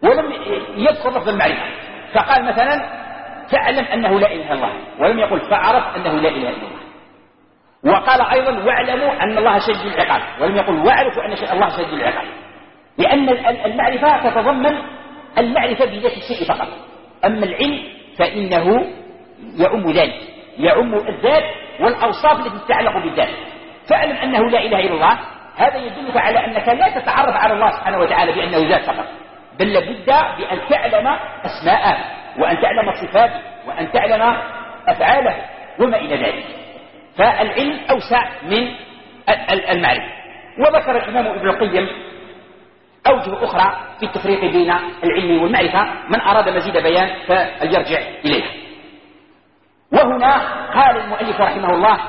ولم يذكر لفظ المعرفة. فقال مثلا فاعلم أنه لا إله إلا الله. ولم يقل فعرف أنه لا إله إلا الله. وقال أيضا واعلموا أن الله شديد العقاب. ولم يقل واعرفوا أن الله شديد العقاب. لأن المعرفة تتضمن المعرفة بذات الشيء فقط. أما العلم فإنه يعم ذلك. يعم الذات والأوصاف التي تتعلق بالذات. فاعلم أنه لا إله إلا الله. هذا يدلك على أنك لا تتعرف على الله سبحانه وتعالى بأنه ذات فقط. بل لابد بأن تعلم أسماءه وأن تعلم صفاته وأن تعلم أفعاله وما إلى ذلك. فالعلم أوسع من المعرفة. وذكر الإمام ابن القيم أوجه أخرى في التفريق بين العلم والمعرفة من أراد مزيد بيان فليرجع إليها. وهنا قال المؤلف رحمه الله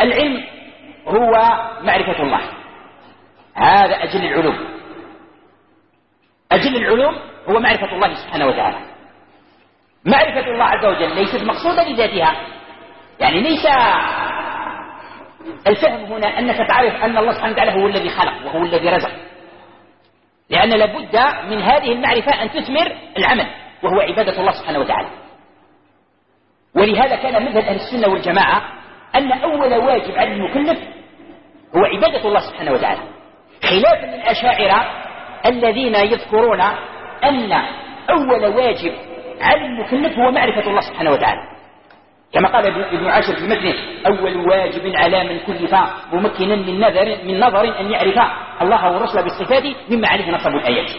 العلم هو معرفة الله. هذا أجل العلوم. أجل العلوم هو معرفة الله سبحانه وتعالى. معرفة الله عز وجل ليست مقصودة لذاتها يعني ليس الفهم هنا أنك تعرف أن الله سبحانه وتعالى هو الذي خلق وهو الذي رزق. لأن لابد من هذه المعرفة أن تثمر العمل وهو عبادة الله سبحانه وتعالى. ولهذا كان مذهب أهل السنة والجماعة أن أول واجب على المكلف هو عبادة الله سبحانه وتعالى خلافا للأشاعرة الذين يذكرون أن أول واجب على المكلف هو معرفة الله سبحانه وتعالى. كما قال ابن عاشر في متنه أول واجب على من كلف ممكنا من نظر من نظر أن يعرف الله ورسوله بالصفات مما عليه نصب الآيات.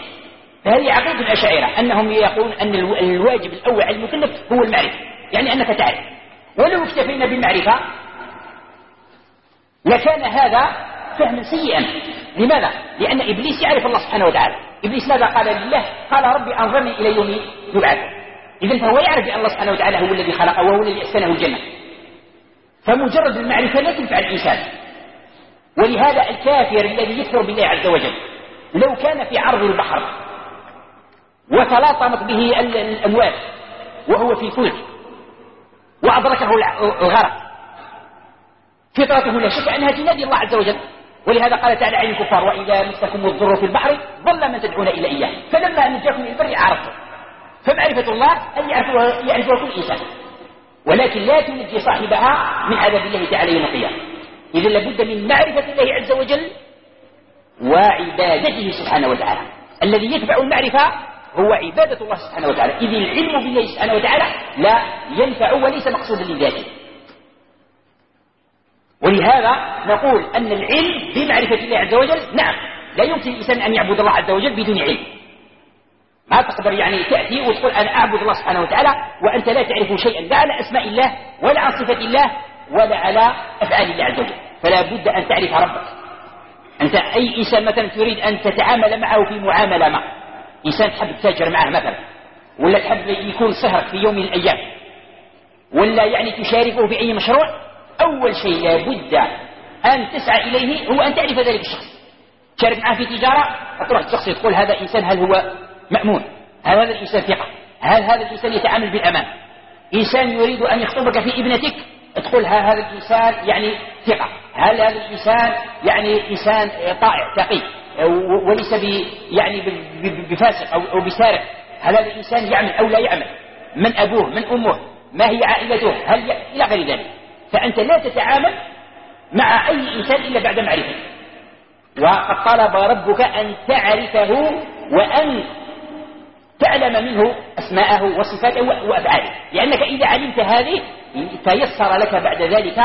فهذه عقيدة الأشاعرة أنهم يقولون أن الواجب الأول على المكلف هو المعرفة. يعني أنك تعرف. ولو اكتفينا بالمعرفة لكان هذا فهما سيئا. لماذا؟ لأن إبليس يعرف الله سبحانه وتعالى. إبليس ماذا قال لله؟ قال ربي أنظرني إلى يوم يبعث. إذا فهو يعرف بأن الله سبحانه وتعالى هو الذي خلقه وهو الذي أسكنه الجنة. فمجرد المعرفة لا تنفع الإنسان. ولهذا الكافر الذي يكفر بالله عز وجل لو كان في عرض البحر وتلاطمت به الأمواج وهو في فلك وأدركه الغرق. فطرته لا شك أنها تنادي الله عز وجل. ولهذا قال تعالى عن الكفار وإذا مسكم الضر في البحر ضل من تدعون إلى إياه. فلما نجاكم من البر عرفتم فمعرفة الله أن يعرفها كل إنسان ولكن لا تنجي صاحبها من عذاب الله تعالى يوم القيامة. إذا لابد من معرفة الله عز وجل وعبادته سبحانه وتعالى. الذي يتبع المعرفة هو عبادة الله سبحانه وتعالى. إذ العلم بالله سبحانه وتعالى لا ينفع وليس مقصودا لذاته ولهذا نقول أن العلم بمعرفة الله عز وجل نعم لا يمكن الإنسان أن يعبد الله عز وجل بدون علم. ما تقدر يعني تأتي وتقول أنا أعبد الله سبحانه وتعالى وأنت لا تعرف شيئا لا على أسماء الله ولا عن صفة الله ولا على أفعال الله عز وجل. فلا بد أن تعرف ربك. أنت أي إنسان مثلا تريد أن تتعامل معه في معاملة ما إنسان تحب تتاجر معه مثلا ولا تحب يكون سهرك في يوم من الأيام ولا يعني تشاركه في أي مشروع أول شيء لابد أن تسعى إليه هو أن تعرف ذلك الشخص. تشارك معه في تجارة تروح الشخص تقول هذا إنسان هل هو مأمون؟ هل هذا الإنسان ثقة؟ هل هذا الإنسان يتعامل بالأمان؟ إنسان يريد أن يخطبك في ابنتك تقول هل هذا الإنسان يعني ثقة. هل هذا الإنسان يعني إنسان طائع تقي؟ وليس يعني بفاسق أو بسارق. هل هذا الإنسان يعمل أو لا يعمل؟ من أبوه من أمه ما هي عائلته؟ هل. إلى غير ذلك. فأنت لا تتعامل مع أي إنسان إلا بعد معرفته وقد طلب ربك أن تعرفه وأن تعلم منه أسماءه وصفاته وأفعاله. لأنك إذا علمت هذه تيسر لك بعد ذلك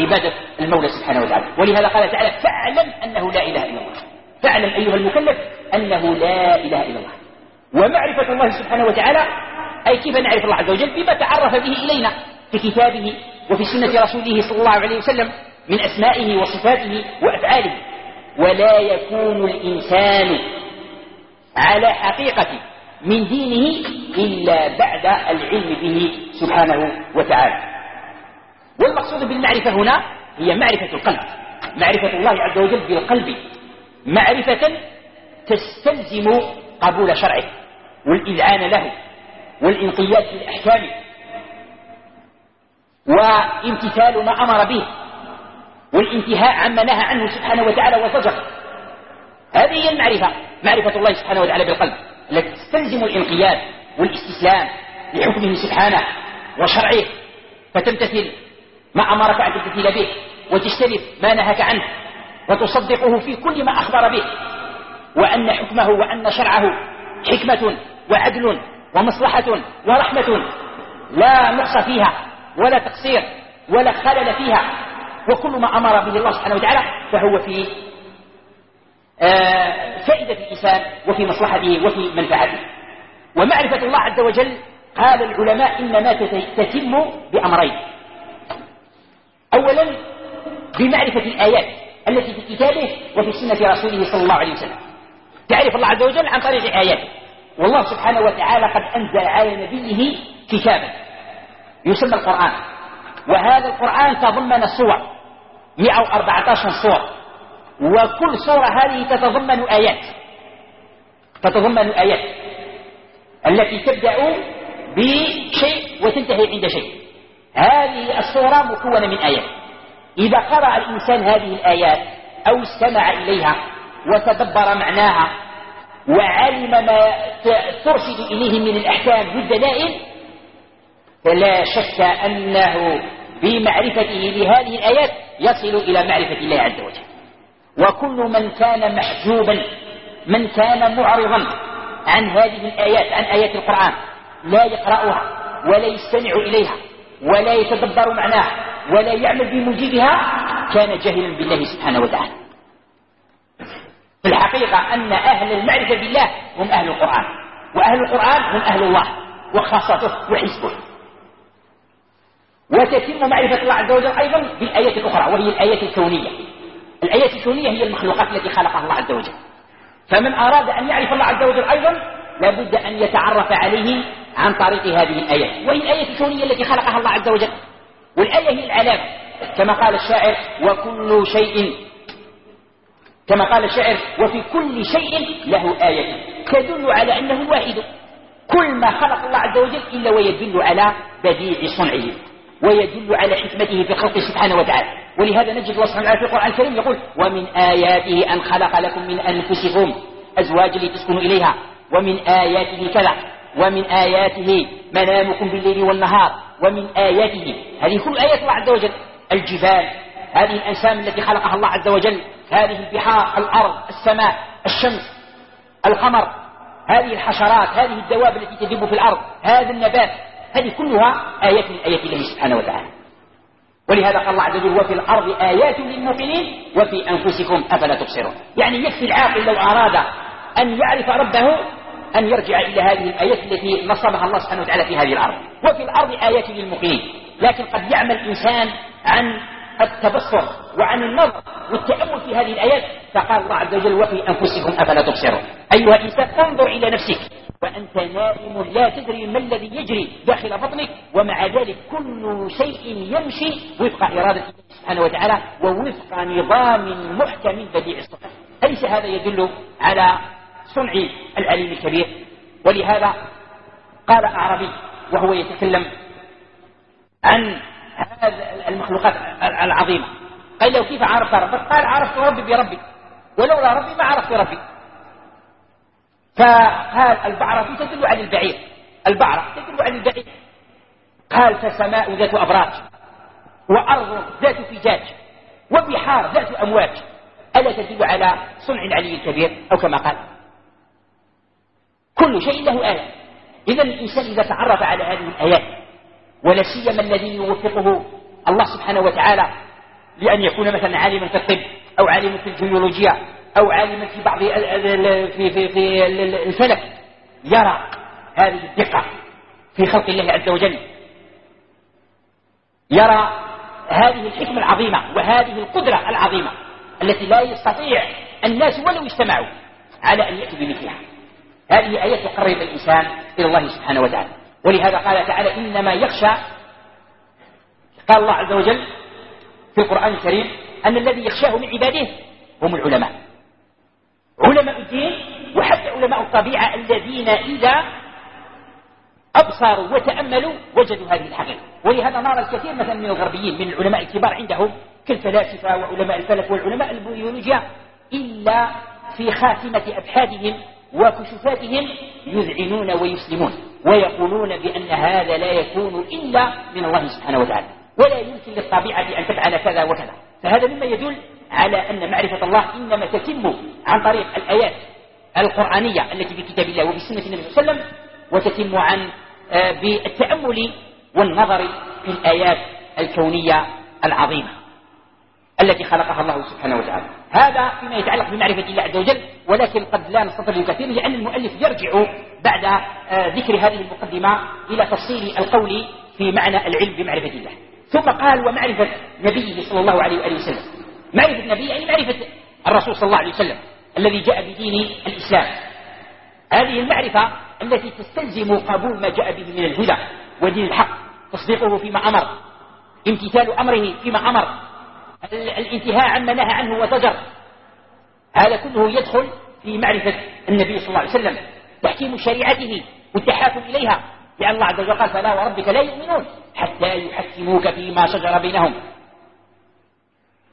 عبادة المولى سبحانه وتعالى. ولهذا قال تعالى فاعلم أنه لا إله إلا الله. فاعلم أيها المكلف أنه لا إله إلا الله. ومعرفة الله سبحانه وتعالى أي كيف نعرف الله عز وجل؟ بما تعرف به إلينا في كتابه وفي سنة رسوله صلى الله عليه وسلم من أسمائه وصفاته وأفعاله. ولا يكون الإنسان على حقيقة من دينه إلا بعد العلم به سبحانه وتعالى. والمقصود بالمعرفة هنا هي معرفة القلب. معرفة الله عز وجل بالقلب. معرفة تستلزم قبول شرعه والإذعان له والانقياد في الأحكام وامتثال ما أمر به والانتهاء عما نهى عنه سبحانه وتعالى وزجر هذه هي المعرفة معرفة الله سبحانه وتعالى بالقلب التي تستلزم الانقياد والاستسلام لحكمه سبحانه وشرعه. فتمتثل ما أمرك أن تمتثل به وتجتنب ما نهك عنه. وتصدقه في كل ما أخبر به وأن حكمه وأن شرعه حكمة وعدل ومصلحة ورحمة لا نقص فيها ولا تقصير ولا خلل فيها وكل ما أمر به الله سبحانه وتعالى فهو في آه، فائدة الإنسان وفي مصلحته وفي منفعته. ومعرفة الله عز وجل قال العلماء إنما تتم بأمرين. أولا بمعرفة الآيات. التي في كتابه وفي سنة رسوله صلى الله عليه وسلم. تعرف الله عز وجل عن طريق آياته. والله سبحانه وتعالى قد أنزل على نبيه كتابا. يسمى القرآن. وهذا القرآن تضمن صور 114 صور وكل صورة هذه تتضمن آيات. تتضمن آيات. التي تبدأ بشيء وتنتهي عند شيء. هذه الصورة مكونة من آيات. إذا قرأ الإنسان هذه الآيات أو استمع إليها وتدبر معناها وعلم ما ترشد إليه من الأحكام والدلائل فلا شك أنه بمعرفته لهذه الآيات يصل إلى معرفة الله عز وجل. وكل من كان محجوبا من كان معرضا عن هذه الآيات عن آيات القرآن لا يقرأها ولا يستمع إليها ولا يتدبر معناها. ولا يعمل بموجبها كان جاهلا بالله سبحانه وتعالى. في الحقيقة أن أهل المعرفة بالله هم أهل القرآن وأهل القرآن هم أهل الله وخاصته وحزبه. وتتم معرفة الله عز وجل أيضا بالآيات الأخرى وهي الآيات الكونية. الآيات الكونية هي المخلوقات التي خلقها الله عز وجل. فمن أراد أن يعرف الله عز وجل أيضا لابد أن يتعرف عليه عن طريق هذه الآيات. وهي الآية الكونية التي خلقها الله عز وجل. والآية هي العلامة كما قال الشاعر وكل شيء كما قال الشاعر وفي كل شيء له آية. تدل على أنه واحد. كل ما خلق الله عز وجل إلا ويدل على بديع صنعه ويدل على حكمته في خلقه سبحانه وتعالى. ولهذا نجد الله سبحانه وتعالى في القرآن الكريم يقول ومن آياته أن خلق لكم من أنفسكم أزواجا لتسكنوا إليها ومن آياته كذا. ومن آياته منامكم بالليل والنهار ومن آياته هذه كل آيات الله عز وجل الجبال هذه الأنسام التي خلقها الله عز وجل هذه البحار الأرض السماء الشمس القمر هذه الحشرات هذه الدواب التي تدب في الأرض هذا النبات هذه كلها آيات من آيات الله سبحانه وتعالى. ولهذا قال الله عز وجل وفي الأرض آيات للمؤمنين وفي أنفسكم أفلا تبصرون. يعني يكفي العاقل لو أراد أن يعرف ربه أن يرجع إلى هذه الآيات التي نصبها الله سبحانه وتعالى في هذه الأرض. وفي الأرض آيات للمؤمنين لكن قد يعمل الإنسان عن التبصر وعن النظر والتأمل في هذه الآيات فقال الله عز وجل وفي أنفسكم أفلا تبصرون. أيها الإنسان انظر إلى نفسك. وأنت نائم لا تدري ما الذي يجري داخل بطنك ومع ذلك كل شيء يمشي وفق إرادة الله سبحانه وتعالى ووفق نظام محكم بديع الصفات أليس هذا يدل على صنع العليم الكبير. ولهذا قال أعربي وهو يتكلم عن هذه المخلوقات العظيمة. قال له كيف عرفت ربك؟ قال عرفت ربي بربي. ولولا ربي ما عرفت ربي. فقال البعرة تدل على البعير. البعرة تدل على البعير. قال فسماء ذات أبراج وأرض ذات فجاج وبحار ذات أمواج. ألا تدل على صنع العلي الكبير أو كما قال؟ كل شيء له آية إذا الإنسان إذا تعرف على هذه الآيات ولا سيما الذي يوفقه الله سبحانه وتعالى لأن يكون مثلا عالما في الطب أو عالما في الجيولوجيا أو عالما في بعض في في في الفلك يرى هذه الدقة في خلق الله عز وجل. يرى هذه الحكمة العظيمة وهذه القدرة العظيمة التي لا يستطيع الناس ولو اجتمعوا على أن يأتوا بمثلها. هذه آيات تقرب الإنسان إلى الله سبحانه وتعالى. ولهذا قال تعالى إنما يخشى قال الله عز وجل في القرآن الكريم أن الذي يخشاه من عباده هم العلماء. علماء الدين وحتى علماء الطبيعة الذين إذا أبصروا وتأملوا وجدوا هذه الحقيقة. ولهذا نرى الكثير مثلا من الغربيين من العلماء الكبار عندهم كالفلاسفة وعلماء الفلك والعلماء البيولوجيا إلا في خاتمة أبحاثهم وكشوفاتهم يذعنون ويسلمون ويقولون بأن هذا لا يكون إلا من الله سبحانه وتعالى ولا يمكن للطبيعة أن تفعل كذا وكذا. فهذا مما يدل على أن معرفة الله إنما تتم عن طريق الآيات القرآنية التي في كتاب الله وفي سنة النبي صلى الله عليه وسلم وتتم عن آه، بالتأمل والنظر في الآيات الكونية العظيمة. التي خلقها الله سبحانه وتعالى. هذا فيما يتعلق بمعرفة الله عز وجل ولكن قد لا نستطيع كثير لأن المؤلف يرجع بعد آه، ذكر هذه المقدمة إلى تفصيل القول في معنى العلم بمعرفة الله. ثم قال ومعرفة نبيه صلى الله عليه وآله وسلم. معرفة النبي يعني معرفة الرسول صلى الله عليه وسلم الذي جاء بدين الإسلام. هذه المعرفة التي تستلزم قبول ما جاء به من الهدى ودين الحق تصديقه فيما أمر امتثال أمره فيما أمر الانتهاء عما نهى عنه وزجر هذا كله يدخل في معرفة النبي صلى الله عليه وسلم تحكيم شريعته والتحاكم إليها. لأن الله عز وجل قال فلا وربك لا يؤمنون حتى يحكموك فيما شجر بينهم.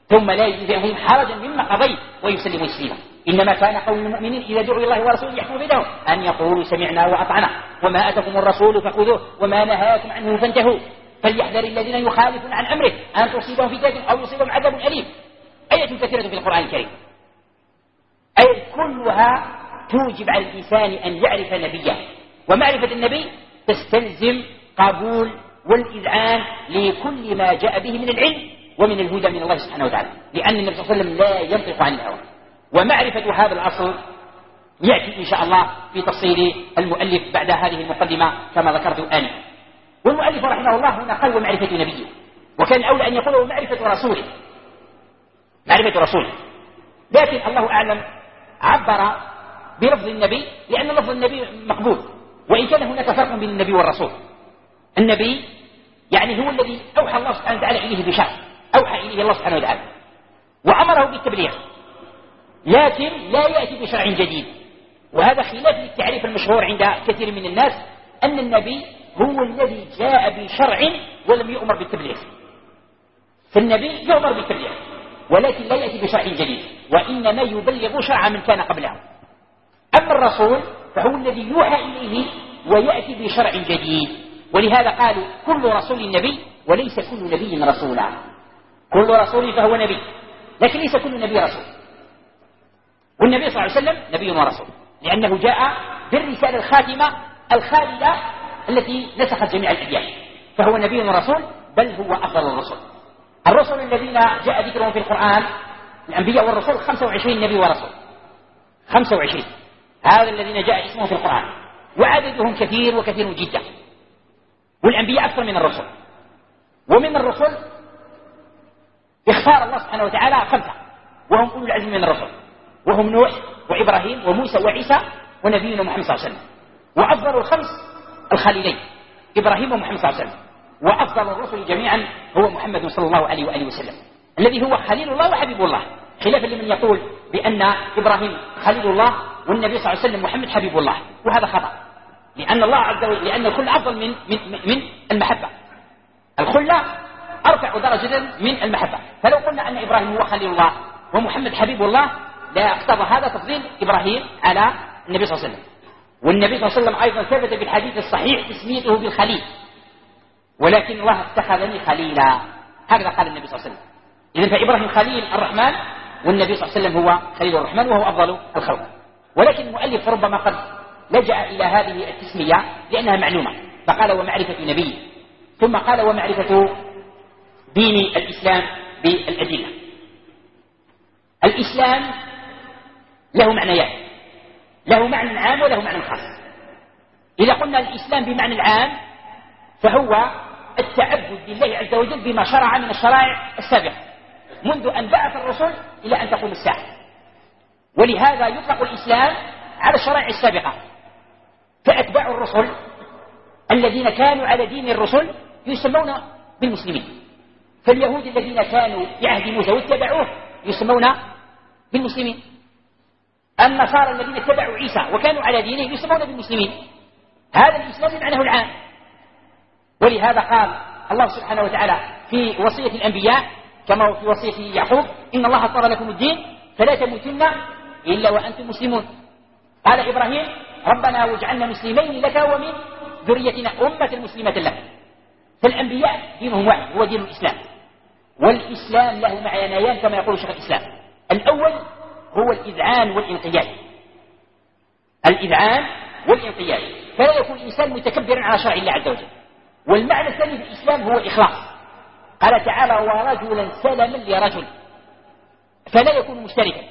ثم لا يجد فيهم حرجا مما قضيت ويسلموا تسليما. إنما كان قول المؤمنين إذا دعوا الله ورسوله يحكم بينهم. أن يقولوا سمعنا وأطعنا. وما أتكم الرسول فخذوه. وما نهاكم عنه فانتهوا. فليحذر الذين يخالفون عن أمره أن تصيبهم فتنة أو يصيبهم عذاب أليم. آية كثيرة في القرآن الكريم. أي كلها توجب على الإنسان أن يعرف نبيه. ومعرفة النبي تستلزم قبول والإذعان لكل ما جاء به من العلم ومن الهدى من الله سبحانه وتعالى. لأن النبي صلى الله عليه وسلم لا ينطق عن الهوى. ومعرفة هذا الأصل يأتي إن شاء الله في تفصيل المؤلف بعد هذه المقدمة كما ذكرت آنفا. والمؤلف رحمه الله هنا قال ومعرفة نبيه. وكان الأولى أن يقول ومعرفة رسوله. معرفة رسوله. لكن الله أعلم عبر بلفظ النبي لأن لفظ النبي مقبول. وإن كان هناك فرق بين النبي والرسول. النبي يعني هو الذي أوحى الله سبحانه وتعالى إليه بشرع أوحى إليه الله سبحانه وتعالى. وأمره بالتبليغ. لكن لا يأتي بشرع جديد. وهذا خلاف للتعريف المشهور عند كثير من الناس. أن النبي هو الذي جاء بشرع ولم يؤمر بالتبليغ. فالنبي يؤمر بالتبليغ ولكن لا يأتي بشرع جديد وإنما يبلغ شرع من كان قبله. أما الرسول فهو الذي يوحى إليه ويأتي بشرع جديد. ولهذا قالوا كل رسول نبي وليس كل نبي رسولا. كل رسول فهو نبي لكن ليس كل نبي رسول. والنبي صلى الله عليه وسلم نبي ورسول لأنه جاء بالرسالة الخاتمة الخالدة التي نسخت جميع الأديان فهو نبي ورسول بل هو أفضل الرسل. الرسل الذين جاء ذكرهم في القرآن الأنبياء والرسل 25 نبي ورسول. 25 هذا الذين جاء اسمه في القرآن. وعددهم كثير وكثير جدا. والأنبياء أكثر من الرسل. ومن الرسل اختار الله سبحانه وتعالى خمسة. وهم أولو العزم من الرسل. وهم نوح وإبراهيم وموسى وعيسى ونبينا محمد صلى الله عليه وسلم. وأفضل الخمس الخليلين. إبراهيم ومحمد صلى الله عليه وسلم. وأفضل الرسل جميعا هو محمد صلى الله عليه وآله وسلم. الذي هو خليل الله وحبيب الله. خلافا لمن يقول بأن إبراهيم خليل الله والنبي صلى الله عليه وسلم محمد حبيب الله. وهذا خطأ. لأن الله عز وجل لأن الخلة أفضل من من من المحبة. الخلة أرفع درجة من المحبة. فلو قلنا أن إبراهيم هو خليل الله ومحمد حبيب الله لا اقتضى هذا تفضيل إبراهيم على النبي صلى الله عليه وسلم. والنبي صلى الله عليه وسلم أيضا ثبت بالحديث الصحيح تسميته بالخليل. ولكن الله اتخذني خليلا. هكذا قال النبي صلى الله عليه وسلم. إذن فإبراهيم خليل الرحمن والنبي صلى الله عليه وسلم هو خليل الرحمن وهو أفضل الخلق. ولكن المؤلف ربما قد لجأ إلى هذه التسمية لأنها معلومة. فقال ومعرفة نبي. ثم قال ومعرفة دين الإسلام بالأدلة. الإسلام له معنيان. له معنى عام وله معنى خاص. إذا قلنا الإسلام بمعنى العام فهو التعبد لله عز وجل بما شرع من الشرائع السابقة منذ أن بعث الرسل إلى أن تقوم الساعة. ولهذا يطلق الإسلام على الشرائع السابقة. فأتباع الرسل الذين كانوا على دين الرسل يسمون بالمسلمين. فاليهود الذين كانوا في عهد موسى واتبعوه يسمون بالمسلمين. النصارى الذين اتبعوا عيسى وكانوا على دينه يسمون بالمسلمين؟ هذا الإسلام بمعناه العام. ولهذا قال الله سبحانه وتعالى في وصية الأنبياء كما في وصية يعقوب إن الله اضطر لكم الدين فلا تموتن إلا وأنتم مسلمون. قال إبراهيم ربنا واجعلنا مسلمين لك ومن ذريتنا أمة مسلمة لك. فالأنبياء دينهم واحد هو دين الإسلام. والإسلام له معنيان كما يقول شيخ الإسلام. الأول هو الإذعان والانقياد. الإذعان والانقياد. فلا يكون الإنسان متكبرا على شرع الله عز وجل. والمعنى الثاني في الإسلام هو الإخلاص. قال تعالى ورجلا سلما لرجل. فلا يكون مشتركا.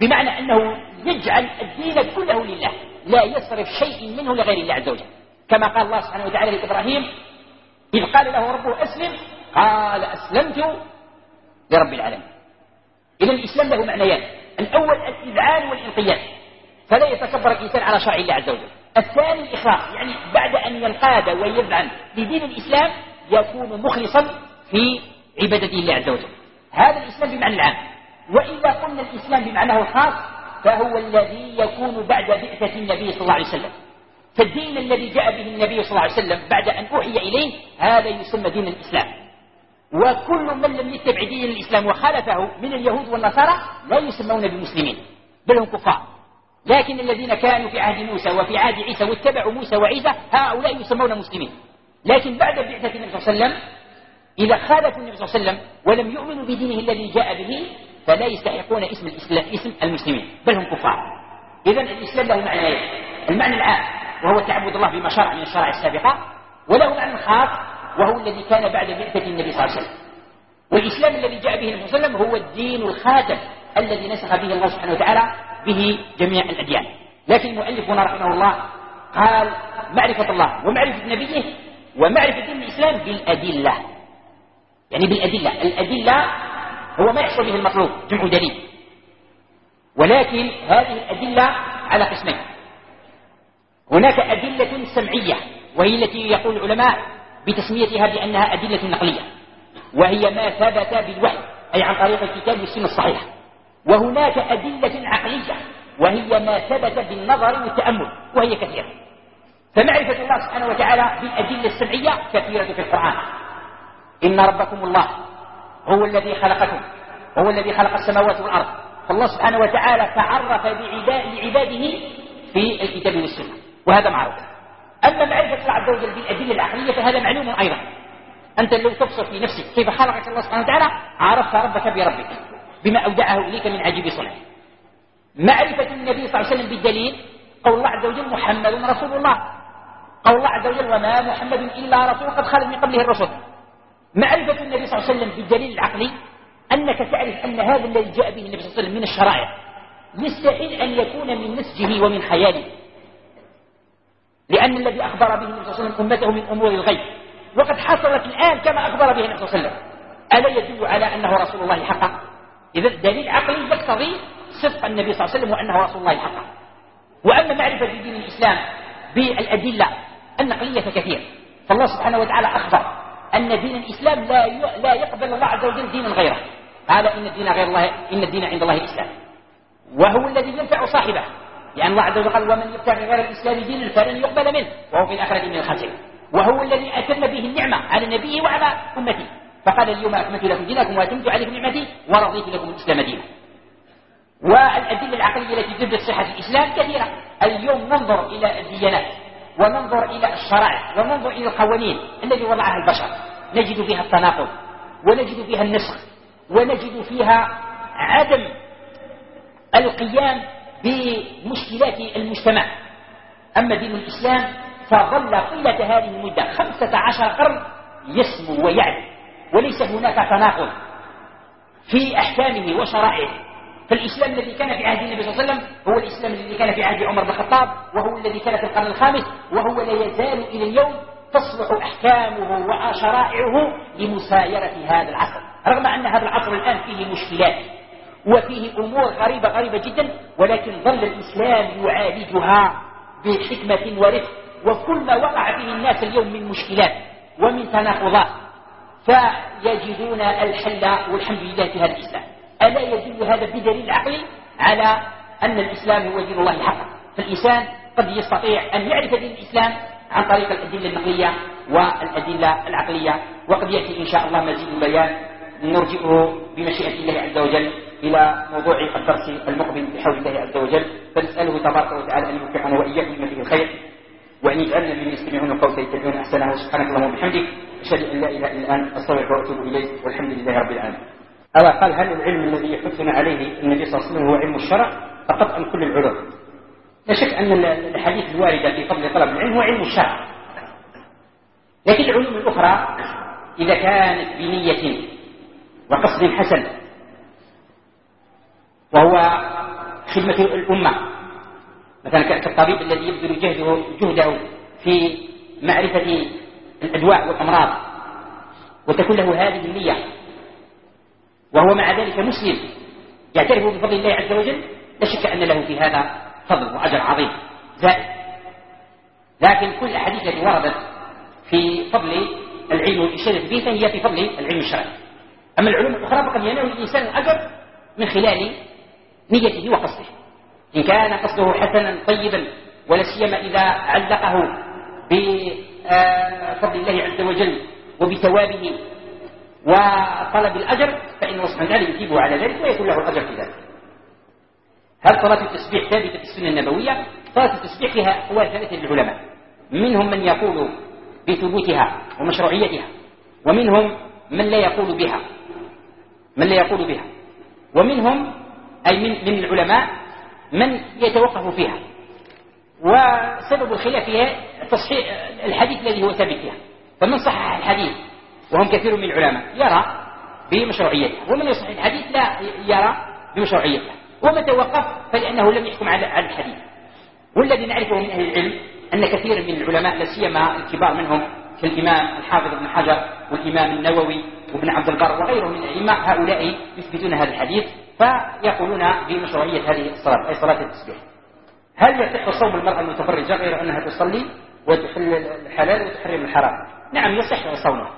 بمعنى أنه يجعل الدين كله لله. لا يصرف شيء منه لغير الله عز وجل. كما قال الله سبحانه وتعالى لإبراهيم إذ قال له ربه أسلم. قال أسلمت لرب العالمين. إذا الإسلام له معنيان. الأول الإذعان والانقياد. فلا يتكبر الإنسان على شرع الله عز وجل. الثاني الإخلاص يعني بعد أن ينقاد ويذعن لدين الإسلام يكون مخلصا في عبادته الله عز وجل. هذا الإسلام بمعنى العام. وإذا قلنا الإسلام بمعناه الخاص فهو الذي يكون بعد بعثة النبي صلى الله عليه وسلم. فالدين الذي جاء به النبي صلى الله عليه وسلم بعد أن أوحي إليه هذا يسمى دين الإسلام. وكل من لم يتبع دين الإسلام وخالفه من اليهود والنصارى لا يسمون بمسلمين بل هم كفار. لكن الذين كانوا في عهد موسى وفي عهد عيسى واتبعوا موسى وعيسى هؤلاء يسمون مسلمين. لكن بعد بعثة النبي صلى الله عليه وسلم إذا خالفوا النبي صلى الله عليه وسلم ولم يؤمنوا بدينه الذي جاء به فلا يستحقون اسم الإسلام اسم المسلمين بل هم كفار. إذا الإسلام له معنى المعنى العام وهو تعبد الله بما شرع من الشرائع السابقة وله معنى خاص وهو الذي كان بعد بعثة النبي صلى الله عليه وسلم. والإسلام الذي جاء به النبي صلى الله عليه وسلم هو الدين الخاتم الذي نسخ به الله سبحانه وتعالى به جميع الأديان. لكن مؤلفنا رحمه الله قال معرفة الله ومعرفة نبيه ومعرفة دين الإسلام بالأدلة. يعني بالأدلة. الأدلة هو ما يحصل به المطلوب جمع دليل. ولكن هذه الأدلة على قسمين. هناك أدلة سمعية وهي التي يقول العلماء بتسميتها بأنها أدلة نقلية وهي ما ثبت بالوحي أي عن طريق الكتاب والسنة الصحيحة. وهناك أدلة عقلية وهي ما ثبت بالنظر والتأمل وهي كثيرة. فمعرفة الله سبحانه وتعالى بالأدلة السمعية كثيرة في القرآن. إن ربكم الله هو الذي خلقكم هو الذي خلق السماوات والأرض. فالله سبحانه وتعالى تعرف لعباده في الكتاب والسنة وهذا معروف. أما معرفة الله عز وجل بالأدلة العقلية فهذا معلوم أيضا. أنت لو تبصر في نفسك كيف خلقك الله سبحانه وتعالى؟ عرفت ربك بربك بما أودعه إليك من عجيب صنع معرفة النبي صلى الله عليه وسلم بالدليل قول الله عز وجل محمد رسول الله. قول الله عز وجل وما محمد إلا رسول قد خلت من قبله الرسل. معرفة النبي صلى الله عليه وسلم بالدليل العقلي أنك تعرف أن هذا الذي جاء به النبي صلى الله عليه وسلم من الشرائع. يستحيل أن يكون من نسجه ومن خياله. لأن الذي أخبر به النبي صلى الله عليه وسلم أمته من أمور الغيب. وقد حصلت الآن كما أخبر به النبي صلى الله عليه وسلم. ألا يدل على أنه رسول الله حقا؟ إذا دليل عقلي يقتضي صدق النبي صلى الله عليه وسلم وأنه رسول الله حقا. وأما معرفة دين الإسلام بالأدلة النقلية فكثير فالله سبحانه وتعالى أخبر أن دين الإسلام لا لا يقبل الله عز وجل دينا غيره. قال إن الدين غير الله إن الدين عند الله الإسلام. وهو الذي ينفع صاحبه. لأن الله عز وجل قال ومن يبتغي غير الإسلام دينا فلن يقبل منه وهو في الآخرة من الخاسرين وهو الذي أتم به النعمة على نبيه وعلى أمته. فقال اليوم أكملت لكم دينكم وأتمت عليكم نعمتي ورضيت لكم الإسلام دينا. والأدلة العقلية التي تثبت صحة الإسلام كثيرة. اليوم ننظر إلى الديانات وننظر إلى الشرائع وننظر إلى القوانين التي وضعها البشر. نجد فيها التناقض ونجد فيها النسخ ونجد فيها عدم القيام بمشكلات المجتمع. أما دين الإسلام فظل طيلة هذه المدة خمسة عشر قرن يسمو ويعلو وليس هناك تناقض في أحكامه وشرائعه. فالإسلام الذي كان في عهد النبي صلى الله عليه وسلم هو الإسلام الذي كان في عهد عمر بن الخطاب وهو الذي كان في القرن الخامس وهو لا يزال إلى اليوم تصلح أحكامه وشرائعه لمسايرة هذا العصر رغم أن هذا العصر الآن فيه مشكلات. وفيه أمور غريبة غريبة جدا ولكن ظل الإسلام يعالجها بحكمة ورفق وكل ما وقع فيه الناس اليوم من مشكلات ومن تناقضات فيجدون الحل والحمد لله في هذا الإسلام. ألا يدل هذا بدليل عقلي على أن الإسلام هو دين الله حقا فالإنسان قد يستطيع أن يعرف دين الإسلام عن طريق الأدلة النقلية والأدلة العقلية وقد يأتي إن شاء الله مزيد بيان نرجئه بمشيئة الله عز وجل. إلى موضوع الدرس المقبل بحول الله عز وجل فنسأله تبارك وتعالى أن يوفقنا وإياكم لما فيه الخير وأن يجعلنا ممن يستمعون القول فيتبعون أحسنه سبحانك اللهم وبحمدك أشهد أن لا إله إلا أنت أستغفرك وأتوب إليك والحمد لله رب العالمين. ألا قال هل العلم الذي يحثنا عليه النبي صلى الله عليه وسلم هو علم الشرع فقط أم كل العلوم؟ لا شك أن الحديث الواردة في فضل طلب العلم هو علم الشرع. لكن العلوم الأخرى إذا كانت بنية وقصد حسن وهو خدمة الأمة. مثلا كالطبيب الذي يبذل جهده جهده في معرفة الأدواء والأمراض. وتكون له هذه النية. وهو مع ذلك مسلم. يعترف بفضل الله عز وجل. لا شك أن له في هذا فضل وأجر عظيم. زائد. لكن كل الأحاديث التي وردت في فضل العلم والإشارة به فهي في فضل العلم الشرعي. أما العلوم الأخرى فقد ينال الإنسان الأجر من خلال نيته وقصده. إن كان قصده حسنا طيبا ولا سيما إذا علقه بفضل الله عز وجل وبثوابه وطلب الأجر فإن سبحانه وتعالى يثيبه على ذلك ويكون له الأجر في ذلك. هل صلاة التسبيح ثابتة في السنة النبوية؟ صلاة التسبيح فيها أقوال ثلاثة للعلماء. منهم من يقول بثبوتها ومشروعيتها ومنهم من لا يقول بها. من لا يقول بها. ومنهم أي من, من العلماء من يتوقف فيها. وسبب الخلاف فيها تصحيح الحديث الذي هو ثابت فيها. فمن صحح الحديث وهم كثير من العلماء يرى بمشروعيته ومن يصحح الحديث لا يرى بمشروعيته ومن توقف فلأنه لم يحكم على الحديث. والذي نعرفه من أهل العلم أن كثيرا من العلماء لا سيما الكبار منهم كالإمام الحافظ ابن حجر والإمام النووي وابن عبد البر وغيرهم من الأئمة هؤلاء يثبتون هذا الحديث. فيقولون بمشروعية هذه الصلاة أي صلاة التسبيح. هل يصح صوم المرأة المتفرجة غير أنها تصلي وتحل الحلال وتحرم الحرام؟ نعم يصح صومه.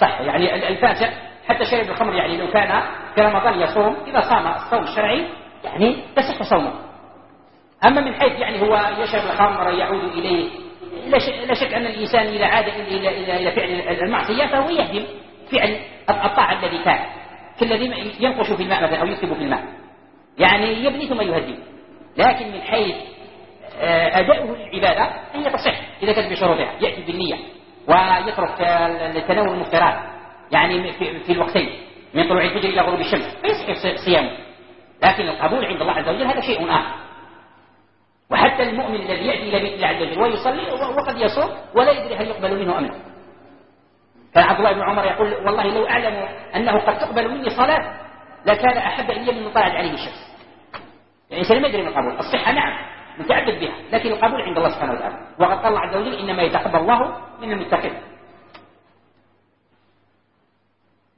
صح يعني الفاتح حتى شرب الخمر يعني لو كان في رمضان يصوم إذا صام الصوم الشرعي يعني تصح صومه. أما من حيث يعني هو يشرب الخمر يعود إليه لا شك أن الإنسان إذا عاد إلى إلى إلى فعل المعصية فهو يهدم فعل الطاعة الذي كان. كالذي ينقش في الماء مثلا أو يكتب في الماء. يعني يبني ثم يهدم لكن من حيث آه، أداؤه للعبادة هي تصح إذا كانت بشروطها. يأتي بالنية ويترك تناول المفطرات يعني في الوقتين من طلوع الفجر إلى غروب الشمس. فيصح صيامه. لكن القبول عند الله عز وجل هذا شيء آخر. وحتى المؤمن الذي يأتي إلى بيت الله عز وجل ويصلي وقد يصوم ولا يدري هل يقبل منه أم لا كان عبد الله بن عمر يقول والله لو أعلم أنه قد تقبل مني صلاة لكان أحب إلي من طلعت عليه الشمس. يعني الإنسان ما يدري من القبول الصحة نعم متعبد بها لكن القبول عند الله سبحانه وتعالى. وقد قال الله عز وجل إنما يتقبل الله من المتقين.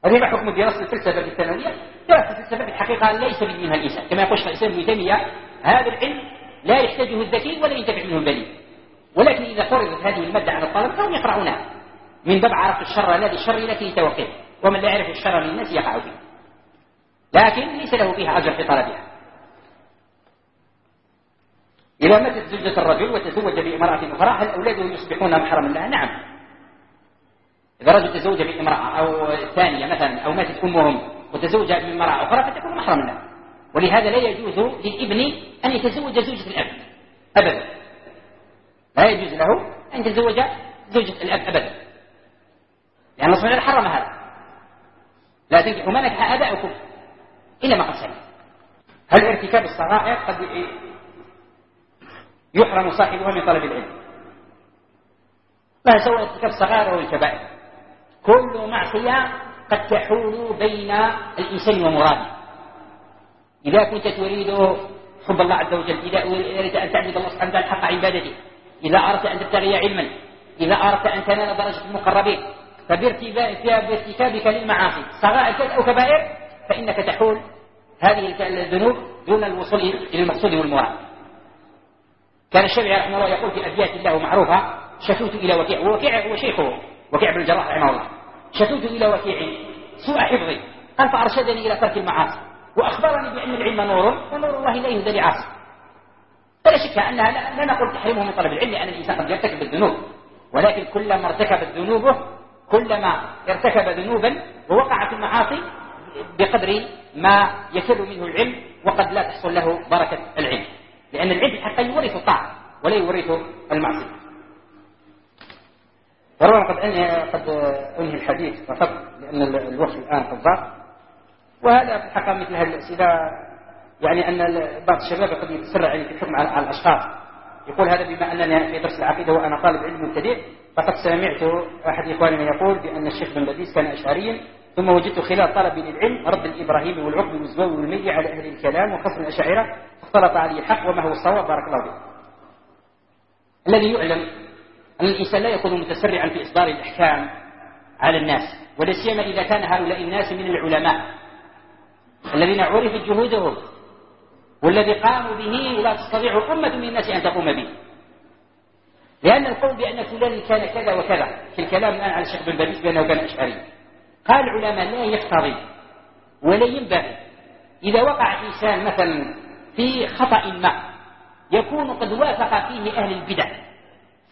ما حكم دراسة الفلسفة الثانوية. دراسة الفلسفة في الحقيقة ليس من منها الإنسان. كما يقول الإنسان ابن تيمية هذا العلم لا يحتاجه الذكي ولا ينتفع منه البليد ولكن إذا فرضت هذه المادة على الطلبة فهم يقرؤونها. من باب عرف الشر لا للشر لكن لتوقيه ومن لا يعرف الشر من الناس يقع فيه. لكن ليس له فيها أجر في طلبها. إذا ماتت زوجة الرجل وتزوج بامرأة أخرى هل أولاده يصبحون محرما لها؟ نعم. إذا رجل تزوج بامرأة أو ثانية مثلا أو ماتت أمهم وتزوج بامرأة أخرى فتكون محرما لها. ولهذا لا يجوز للابن أن يتزوج زوجة الأب أبدا. لا يجوز له أن يتزوج زوجة الأب أبدا. لأن الله حرم هذا. لا تنكحوا ما نكح آباؤكم إلا ما قد سلم هل ارتكاب الصغائر قد يحرم صاحبها من طلب العلم؟ لا سوى ارتكاب الصغائر والكبائر كل معصية قد تحول بين الإنسان ومراده. إذا كنت تريد حب الله عز وجل إذا أردت أن تعبد الله سبحانه وتعالى حق عبادته إذا أردت أن تبتغي علما إذا أردت أن تنال درجة المقربين فبارتكابك للمعاصي صغائر أو كبائر فإنك تحول هذه الذنوب دون الوصول إلى المقصود والمراد كان الشافعي رحمه الله يقول في أبيات الله معروفة شكوت إلى وكيع. ووكيع هو شيخه وكيع بن الجراح رحمه الله. شكوت إلى وكيع سوء حفظي قال فأرشدني إلى ترك المعاصي وأخبرني بأن العلم نور ونور الله لا يهدى لعاصي فلا شك أنها لا, لا نقول تحريمه من طلب العلم لأن الإنسان قد يرتكب الذنوب. ولكن كلما ارتكبت ذنوبه كلما ارتكب ذنوبا ووقع في المعاصي بقدر ما يفر منه العلم وقد لا تحصل له بركة العلم. لأن العلم حتى يورث الطاعة ولا يورث المعصية. وربما قد قد أنهي الحديث فقط لأن الوقت الآن قد ضاق. وهذا في الحقيقة مثل هذه الأسئلة يعني أن بعض الشباب قد يتسرع في الحكم على الأشخاص. يقول هذا بما أننا في درس العقيدة وأنا طالب علم مبتدئ فقد سمعت أحد إخواننا يقول بأن الشيخ بن بديس كان أشعريا ثم وجدت خلال طلبي للعلم رد الإبراهيمي والعقد والزواوي والميلي على أهل الكلام وخصم الأشاعرة فاختلط علي الحق وما هو الصواب بارك الله فيك. الذي يعلم أن الإنسان لا يكون متسرعا في إصدار الأحكام على الناس ولا سيما إذا كان هؤلاء الناس من العلماء الذين عرفت جهودهم والذي قاموا به لا تستطيع أمة من الناس أن تقوم به. لأن القول بأن فلان كان كذا وكذا. في الكلام الآن على الشيخ بن باريس بأنه كان أشعري. قال العلماء لا يقتضي ولا ينبغي. إذا وقع إنسان مثلا في خطأ ما يكون قد وافق فيه أهل البدع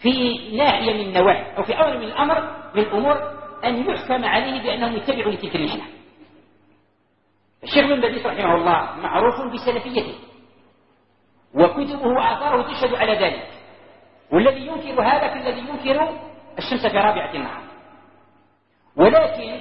في ناحية من النواحي أو في أمر من الأمر من الأمور أن يحكم عليه بأنه يتبع لتلك الناحية الشيخ بن باديس رحمه الله معروف بسلفيته وكتبه وآثاره تشهد على ذلك. والذي ينكر هذا كالذي ينكر الشمس في رابعة النهار. ولكن